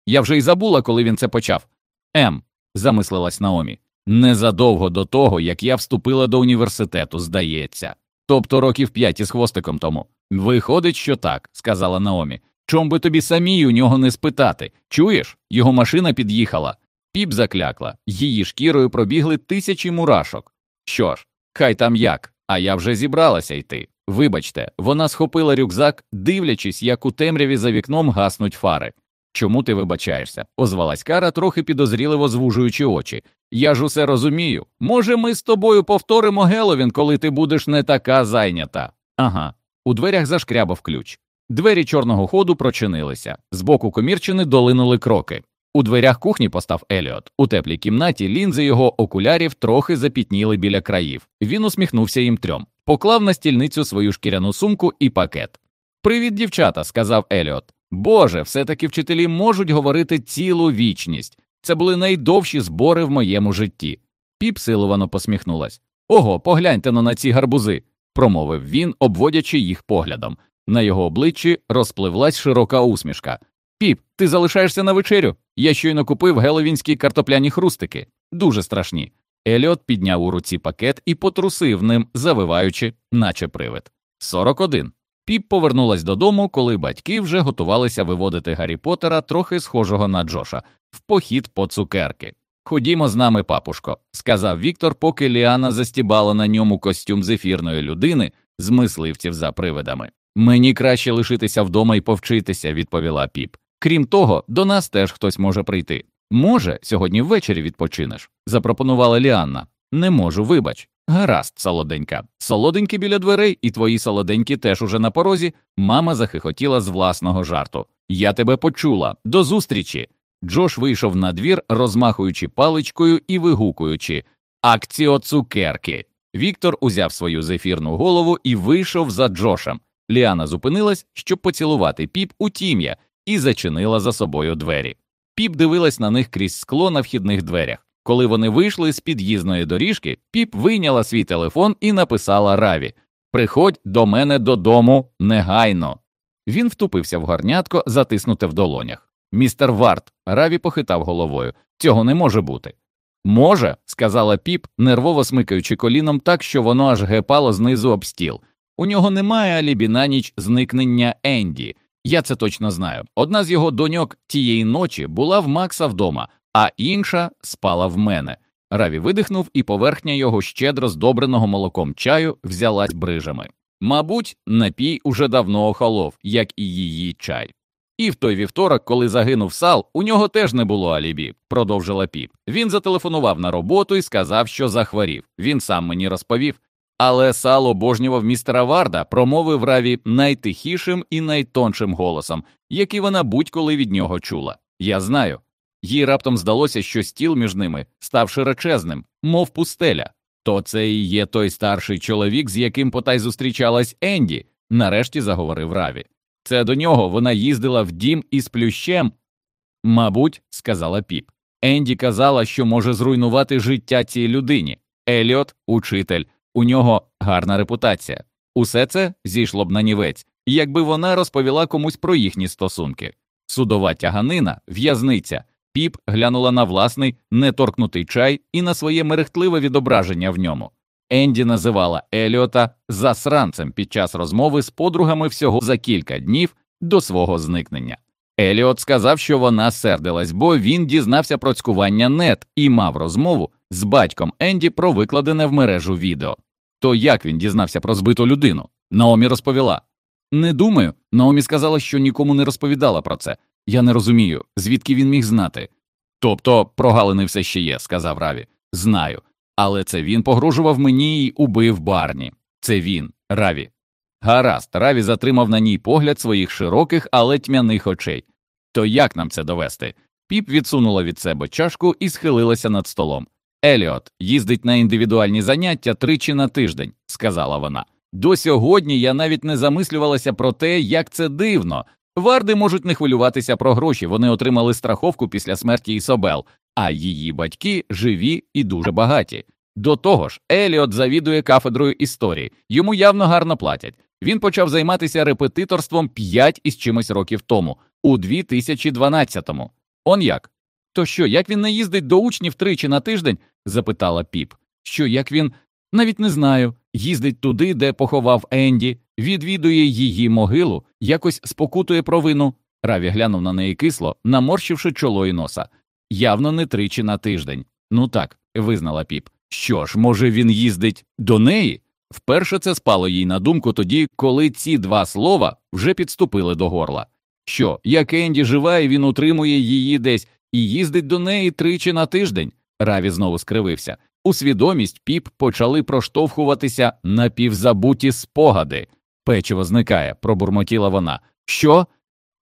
Speaker 1: Я вже й забула, коли він це почав. Ем, замислилась Наомі. Незадовго до того, як я вступила до університету, здається. Тобто років п'ять із хвостиком тому. Виходить, що так, сказала Наомі. Чом би тобі самій у нього не спитати? Чуєш? Його машина під'їхала. Піп заклякла, її шкірою пробігли тисячі мурашок. Що ж, хай там як, а я вже зібралася йти. Вибачте, вона схопила рюкзак, дивлячись, як у темряві за вікном гаснуть фари. Чому ти вибачаєшся? озвалась Кара, трохи підозріливо звужуючи очі. Я ж усе розумію. Може, ми з тобою повторимо Геловін, коли ти будеш не така зайнята. Ага. У дверях зашкрябав ключ. Двері чорного ходу прочинилися. З боку комірчини долинули кроки. У дверях кухні постав Еліот. У теплій кімнаті лінзи його окулярів трохи запітніли біля країв. Він усміхнувся їм трьом, поклав на стільницю свою шкіряну сумку і пакет. Привіт, дівчата, сказав Еліот. Боже, все таки вчителі можуть говорити цілу вічність. Це були найдовші збори в моєму житті. Піп силовано посміхнулась. Ого, погляньте но на ці гарбузи, промовив він, обводячи їх поглядом. На його обличчі розпливлась широка усмішка. Піп, ти залишаєшся на вечерю? Я щойно купив геловінські картопляні хрустики. Дуже страшні. Еліот підняв у руці пакет і потрусив ним, завиваючи, наче привид. 41. Піп повернулась додому, коли батьки вже готувалися виводити Гаррі Поттера, трохи схожого на Джоша, в похід по цукерки. Ходімо з нами, папушко, сказав Віктор, поки Ліана застібала на ньому костюм зефірної людини з мисливців за привидами. Мені краще лишитися вдома і повчитися, відповіла піп. Крім того, до нас теж хтось може прийти. Може, сьогодні ввечері відпочинеш, запропонувала Ліанна. Не можу, вибач. Гаразд, солоденька. Солоденькі біля дверей, і твої солоденькі теж уже на порозі. Мама захихотіла з власного жарту. Я тебе почула. До зустрічі. Джош вийшов на двір, розмахуючи паличкою і вигукуючи Акціо цукерки. Віктор узяв свою зефірну голову і вийшов за Джошем. Ліана зупинилась, щоб поцілувати піп у тім'я, і зачинила за собою двері. Піп дивилась на них крізь скло на вхідних дверях. Коли вони вийшли з під'їзної доріжки, піп вийняла свій телефон і написала Раві Приходь до мене додому негайно. Він втупився в горнятко, затиснуте в долонях. Містер Варт, Раві похитав головою. Цього не може бути. Може, сказала піп, нервово смикаючи коліном так, що воно аж гепало знизу об стіл. У нього немає алібі на ніч зникнення Енді. Я це точно знаю. Одна з його доньок тієї ночі була в Макса вдома, а інша спала в мене. Раві видихнув, і поверхня його щедро здобреного молоком чаю взялась брижами. Мабуть, напій уже давно охолов, як і її чай. І в той вівторок, коли загинув сал, у нього теж не було алібі, продовжила піп. Він зателефонував на роботу і сказав, що захворів. Він сам мені розповів. Але сал обожнював містера Варда, промовив Раві найтихішим і найтоншим голосом, який вона будь-коли від нього чула. Я знаю. Їй раптом здалося, що стіл між ними став широчезним, мов пустеля. То це і є той старший чоловік, з яким потай зустрічалась Енді, нарешті заговорив Раві. Це до нього вона їздила в дім із плющем. Мабуть, сказала піп. Енді казала, що може зруйнувати життя цій людині. Еліот, учитель, у нього гарна репутація. Усе це зійшло б на нівець, якби вона розповіла комусь про їхні стосунки. Судова тяганина, в'язниця. Піп глянула на власний неторкнутий чай і на своє мерехтливе відображення в ньому. Енді називала Еліота засранцем під час розмови з подругами всього за кілька днів до свого зникнення. Еліот сказав, що вона сердилась, бо він дізнався про цькування нет і мав розмову з батьком Енді про викладене в мережу відео. То як він дізнався про збиту людину? Наомі розповіла. Не думаю. Наомі сказала, що нікому не розповідала про це. Я не розумію, звідки він міг знати. Тобто прогалини все ще є, сказав Раві. Знаю. Але це він погрожував мені і убив барні. Це він, Раві. Гаразд, Раві затримав на ній погляд своїх широких, але тьмяних очей. То як нам це довести? Піп відсунула від себе чашку і схилилася над столом. Еліот їздить на індивідуальні заняття тричі на тиждень, сказала вона. До сьогодні я навіть не замислювалася про те, як це дивно. Варди можуть не хвилюватися про гроші, вони отримали страховку після смерті Ісобел, а її батьки живі і дуже багаті. До того ж, Еліот завідує кафедрою історії, йому явно гарно платять. Він почав займатися репетиторством 5 із чимось років тому, у 2012-му. Он як? То що, як він не їздить до учнів тричі на тиждень? запитала піп. Що як він навіть не знаю, їздить туди, де поховав Енді, відвідує її могилу, якось спокутує провину. Раві глянув на неї кисло, наморщивши чоло і носа. Явно не тричі на тиждень. Ну так, визнала піп. Що ж, може, він їздить до неї? Вперше це спало їй на думку тоді, коли ці два слова вже підступили до горла. Що, як Енді жива, він утримує її десь і їздить до неї тричі на тиждень? Раві знову скривився. У свідомість піп почали проштовхуватися напівзабуті спогади. Печиво зникає, пробурмотіла вона. Що?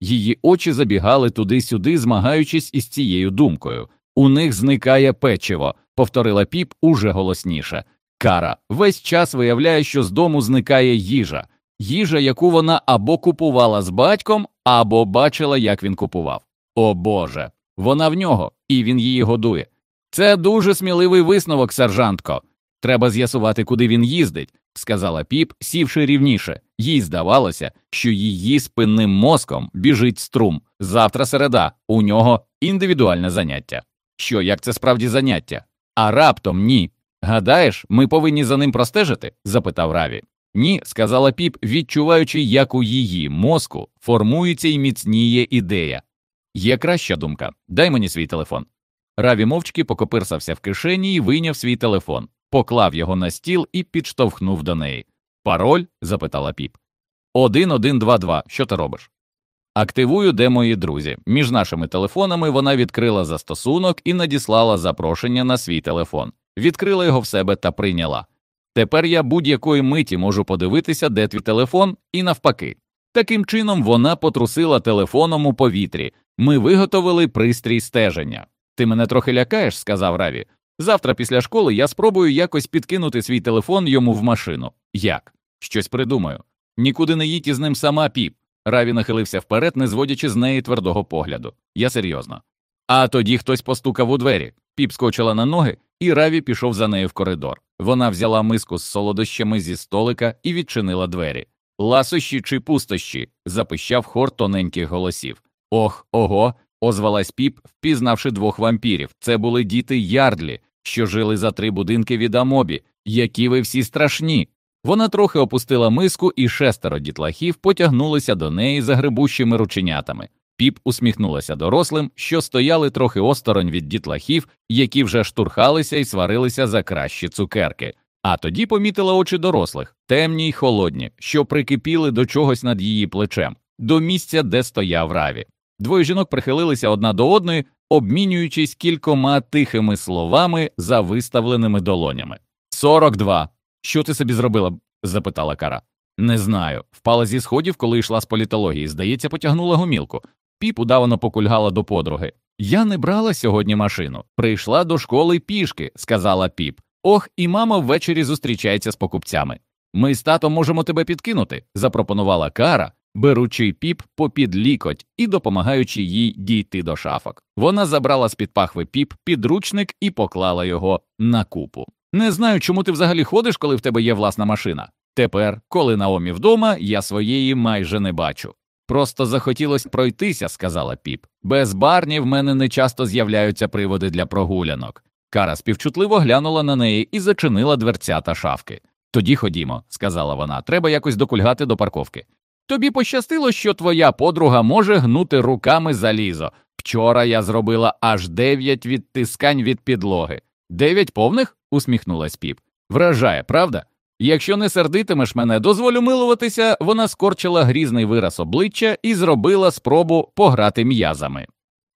Speaker 1: Її очі забігали туди-сюди, змагаючись із цією думкою. У них зникає печиво, повторила піп уже голосніше. Кара весь час виявляє, що з дому зникає їжа, їжа, яку вона або купувала з батьком, або бачила, як він купував. О Боже, вона в нього, і він її годує. Це дуже сміливий висновок, сержантко. Треба з'ясувати, куди він їздить, сказала піп, сівши рівніше. Їй здавалося, що її спинним мозком біжить струм. Завтра середа, у нього індивідуальне заняття. Що, як це справді заняття? А раптом ні. Гадаєш, ми повинні за ним простежити? запитав Раві. Ні, сказала піп, відчуваючи, як у її мозку формується і міцніє ідея. Є краща думка дай мені свій телефон. Раві мовчки покопирсався в кишені і вийняв свій телефон, поклав його на стіл і підштовхнув до неї. Пароль? запитала піп. Один один два два. Що ти робиш? Активую, де мої друзі. Між нашими телефонами вона відкрила застосунок і надіслала запрошення на свій телефон, відкрила його в себе та прийняла. Тепер я будь-якої миті можу подивитися, де твій телефон, і навпаки. Таким чином вона потрусила телефоном у повітрі. Ми виготовили пристрій стеження. Ти мене трохи лякаєш, сказав Раві. Завтра після школи я спробую якось підкинути свій телефон йому в машину. Як? Щось придумаю. Нікуди не їдь із ним сама піп. Раві нахилився вперед, не зводячи з неї твердого погляду. Я серйозно. А тоді хтось постукав у двері. Піп скочила на ноги, і Раві пішов за нею в коридор. Вона взяла миску з солодощами зі столика і відчинила двері. Ласощі чи пустощі? запищав хор тоненьких голосів. Ох, ого, озвалась піп, впізнавши двох вампірів. Це були діти Ярдлі, що жили за три будинки від Амобі. Які ви всі страшні. Вона трохи опустила миску, і шестеро дітлахів потягнулися до неї за грибущими рученятами. Піп усміхнулася дорослим, що стояли трохи осторонь від дітлахів, які вже штурхалися і сварилися за кращі цукерки. А тоді помітила очі дорослих, темні й холодні, що прикипіли до чогось над її плечем, до місця, де стояв раві. Двоє жінок прихилилися одна до одної, обмінюючись кількома тихими словами за виставленими долонями. Сорок два. Що ти собі зробила? запитала Кара. Не знаю. Впала зі сходів, коли йшла з політології. Здається, потягнула гомілку. Піп удавано покульгала до подруги. Я не брала сьогодні машину. Прийшла до школи пішки, сказала піп. Ох, і мама ввечері зустрічається з покупцями. Ми з татом можемо тебе підкинути, запропонувала Кара, беручи піп попід лікоть і допомагаючи їй дійти до шафок. Вона забрала з під пахви піп підручник і поклала його на купу. Не знаю, чому ти взагалі ходиш, коли в тебе є власна машина. Тепер, коли Наомі вдома, я своєї майже не бачу. Просто захотілося пройтися, сказала піп. Без барні в мене не часто з'являються приводи для прогулянок. Кара співчутливо глянула на неї і зачинила дверця та шафки. Тоді ходімо, сказала вона, треба якось докульгати до парковки. Тобі пощастило, що твоя подруга може гнути руками залізо. Вчора я зробила аж дев'ять відтискань від підлоги. Дев'ять повних? усміхнулась піп. Вражає, правда? Якщо не сердитимеш мене, дозволю милуватися, вона скорчила грізний вираз обличчя і зробила спробу пограти м'язами.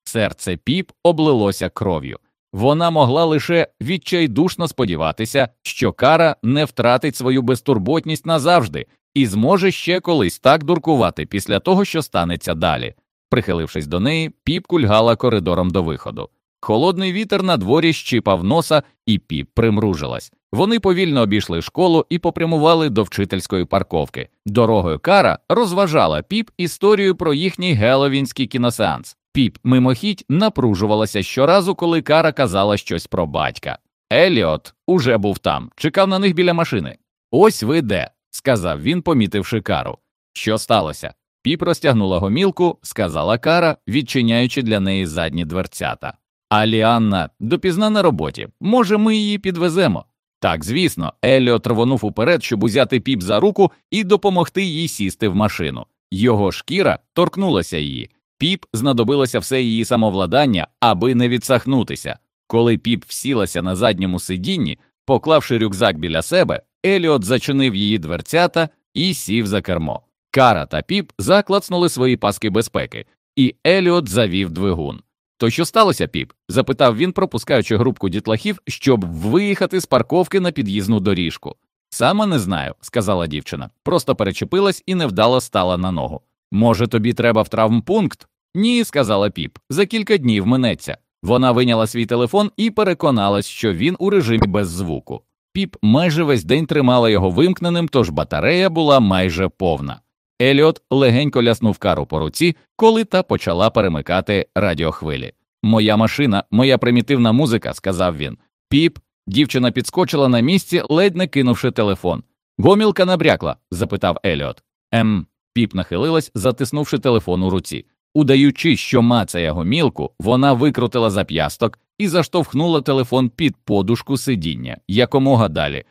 Speaker 1: Серце піп облилося кров'ю. Вона могла лише відчайдушно сподіватися, що кара не втратить свою безтурботність назавжди і зможе ще колись так дуркувати після того, що станеться далі. Прихилившись до неї, піп кульгала коридором до виходу. Холодний вітер на дворі щипав носа, і піп примружилась. Вони повільно обійшли школу і попрямували до вчительської парковки. Дорогою кара розважала піп історію про їхній геловінський кіносеанс. Піп мимохідь напружувалася щоразу, коли кара казала щось про батька. Еліот уже був там, чекав на них біля машини. Ось ви де, сказав він, помітивши кару. Що сталося? Піп розтягнула гомілку, сказала кара, відчиняючи для неї задні дверцята. Аліанна допізна на роботі. Може, ми її підвеземо. Так, звісно, Еліот рвонув уперед, щоб узяти піп за руку і допомогти їй сісти в машину. Його шкіра торкнулася її. Піп знадобилося все її самовладання, аби не відсахнутися. Коли піп всілася на задньому сидінні, поклавши рюкзак біля себе, Еліот зачинив її дверцята і сів за кермо. Кара та піп заклацнули свої паски безпеки, і Еліот завів двигун. То що сталося, піп? запитав він, пропускаючи групку дітлахів, щоб виїхати з парковки на під'їзну доріжку. Саме не знаю, сказала дівчина. Просто перечепилась і невдало стала на ногу. Може, тобі треба в травмпункт? Ні, сказала піп. За кілька днів минеться. Вона виняла свій телефон і переконалась, що він у режимі без звуку. Піп майже весь день тримала його вимкненим, тож батарея була майже повна. Еліот легенько ляснув кару по руці, коли та почала перемикати радіохвилі. Моя машина, моя примітивна музика, сказав він. Піп, дівчина підскочила на місці, ледь не кинувши телефон. Гомілка набрякла? запитав Еліот. Ем, піп нахилилась, затиснувши телефон у руці. Удаючи, що мацає гомілку, вона викрутила зап'ясток і заштовхнула телефон під подушку сидіння якомога далі.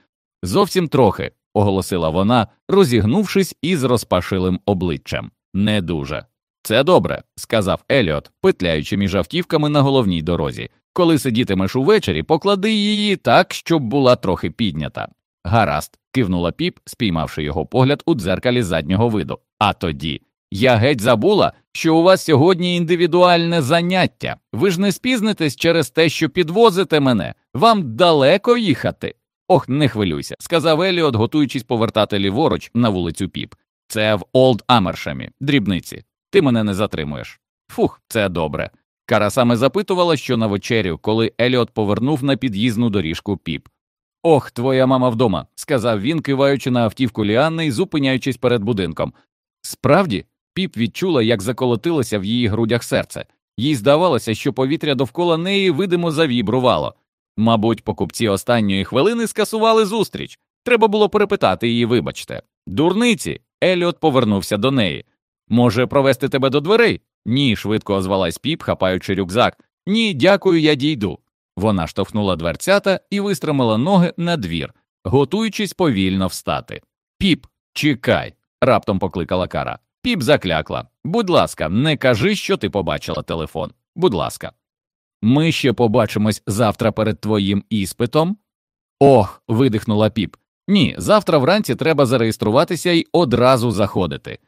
Speaker 1: Зовсім трохи, оголосила вона, розігнувшись із розпашилим обличчям. Не дуже. Це добре, сказав Еліот, петляючи між автівками на головній дорозі. Коли сидітимеш увечері, поклади її так, щоб була трохи піднята. Гаразд, кивнула піп, спіймавши його погляд у дзеркалі заднього виду. А тоді я геть забула, що у вас сьогодні індивідуальне заняття. Ви ж не спізнитесь через те, що підвозите мене. Вам далеко їхати. Ох, не хвилюйся, сказав Еліот, готуючись повертати ліворуч на вулицю Піп. Це в Олд Амершемі, дрібниці. Ти мене не затримуєш. Фух, це добре. Кара саме запитувала, що на вечерю, коли Еліот повернув на під'їзну доріжку Піп. Ох, твоя мама вдома, сказав він, киваючи на автівку Ліанни і зупиняючись перед будинком. Справді, Піп відчула, як заколотилося в її грудях серце, їй здавалося, що повітря довкола неї видимо завібрувало. Мабуть, покупці останньої хвилини скасували зустріч. Треба було перепитати її, вибачте. Дурниці. Еліот повернувся до неї. Може, провести тебе до дверей? Ні, швидко озвалась піп, хапаючи рюкзак. Ні, дякую, я дійду. Вона штовхнула дверцята і вистромила ноги на двір, готуючись повільно встати. Піп, чекай, раптом покликала кара. Піп заклякла. Будь ласка, не кажи, що ти побачила телефон. Будь ласка. Ми ще побачимось завтра перед твоїм іспитом. Ох, видихнула піп. Ні, завтра вранці треба зареєструватися і одразу заходити.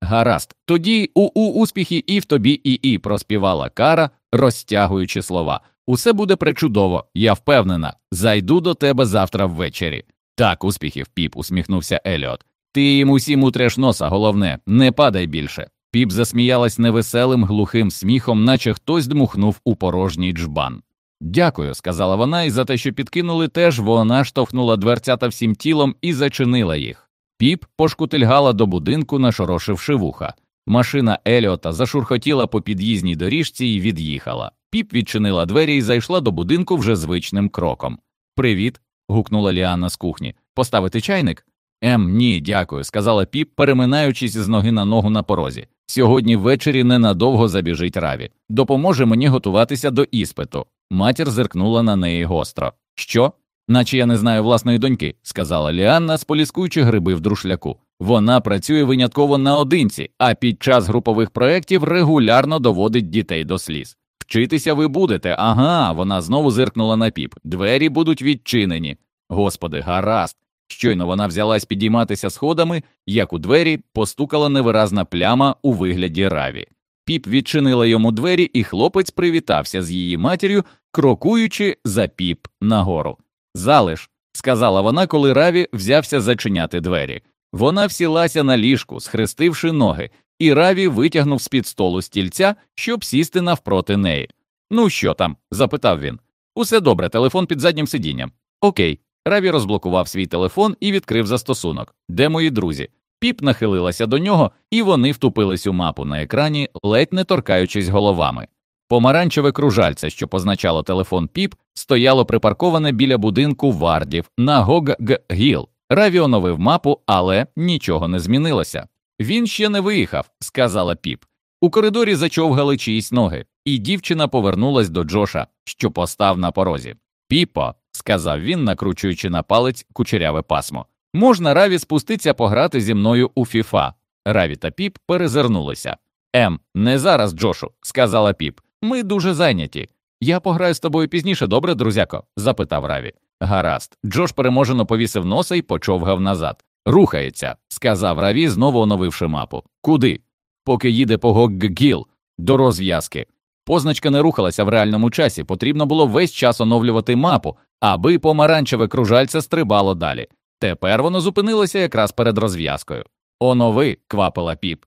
Speaker 1: Гаразд, тоді у у успіхи і в тобі, і і проспівала кара, розтягуючи слова. Усе буде пречудово, я впевнена. Зайду до тебе завтра ввечері. Так, успіхів, піп, усміхнувся Еліот. Ти їм усім утреш носа, головне, не падай більше. Піп засміялась невеселим глухим сміхом, наче хтось дмухнув у порожній джбан. Дякую, сказала вона, і за те, що підкинули, теж вона штовхнула дверцята всім тілом і зачинила їх. Піп пошкутильгала до будинку, нашорошивши вуха. Машина Еліота зашурхотіла по під'їзній доріжці і від'їхала. Піп відчинила двері і зайшла до будинку вже звичним кроком. Привіт. гукнула Ліанна з кухні. Поставити чайник? Ем, ні, дякую, сказала піп, переминаючись з ноги на ногу на порозі. Сьогодні ввечері ненадовго забіжить раві. Допоможе мені готуватися до іспиту. Матір зиркнула на неї гостро. Що? Наче я не знаю власної доньки, сказала Ліанна, споліскуючи гриби в друшляку. Вона працює винятково наодинці, а під час групових проєктів регулярно доводить дітей до сліз. Вчитися ви будете, ага, вона знову зиркнула на піп. Двері будуть відчинені. Господи, гаразд. Щойно вона взялась підійматися сходами, як у двері постукала невиразна пляма у вигляді раві. Піп відчинила йому двері, і хлопець привітався з її матір'ю, крокуючи за піп нагору. Залиш, сказала вона, коли Раві взявся зачиняти двері. Вона всілася на ліжку, схрестивши ноги, і Раві витягнув з під столу стільця, щоб сісти навпроти неї. Ну що там? запитав він. Усе добре, телефон під заднім сидінням. Окей. Раві розблокував свій телефон і відкрив застосунок. Де мої друзі? Піп нахилилася до нього, і вони втупились у мапу на екрані, ледь не торкаючись головами. Помаранчеве кружальце, що позначало телефон Піп, стояло припарковане біля будинку вардів на Гог-Гіл. Раві оновив мапу, але нічого не змінилося. Він ще не виїхав, сказала піп. У коридорі зачовгали чиїсь ноги, і дівчина повернулась до Джоша, що постав на порозі. Піпо, сказав він, накручуючи на палець кучеряве пасмо. Можна Раві спуститься пограти зі мною у фіфа. Раві та піп перезирнулися. Ем, не зараз, Джошу, сказала піп. Ми дуже зайняті. Я пограю з тобою пізніше, добре, друзяко? запитав Раві. Гаразд. Джош переможено повісив носа і почовгав назад. Рухається, сказав Раві, знову оновивши мапу. Куди? Поки їде по Гоггіл, до розв'язки. Позначка не рухалася в реальному часі, потрібно було весь час оновлювати мапу, аби помаранчеве кружальце стрибало далі. Тепер воно зупинилося якраз перед розв'язкою. Онови, квапила піп.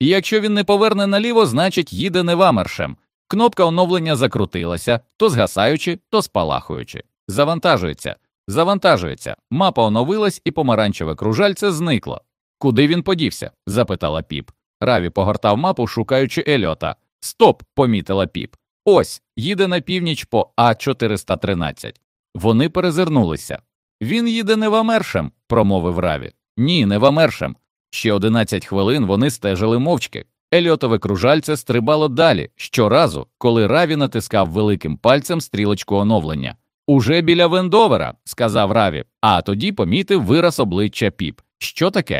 Speaker 1: Якщо він не поверне наліво, значить їде невамершем. Кнопка оновлення закрутилася, то згасаючи, то спалахуючи. Завантажується, завантажується. Мапа оновилась, і помаранчеве кружальце зникло. Куди він подівся? запитала піп. Раві погортав мапу, шукаючи Ельота. Стоп, помітила піп. Ось їде на північ по А 413 Вони перезирнулися. Він їде не в Амершем, промовив Раві. Ні, не в Амершем. Ще 11 хвилин вони стежили мовчки. Ельотове кружальце стрибало далі щоразу, коли Раві натискав великим пальцем стрілочку оновлення. Уже біля Вендовера, сказав Раві, а тоді помітив вираз обличчя піп. Що таке?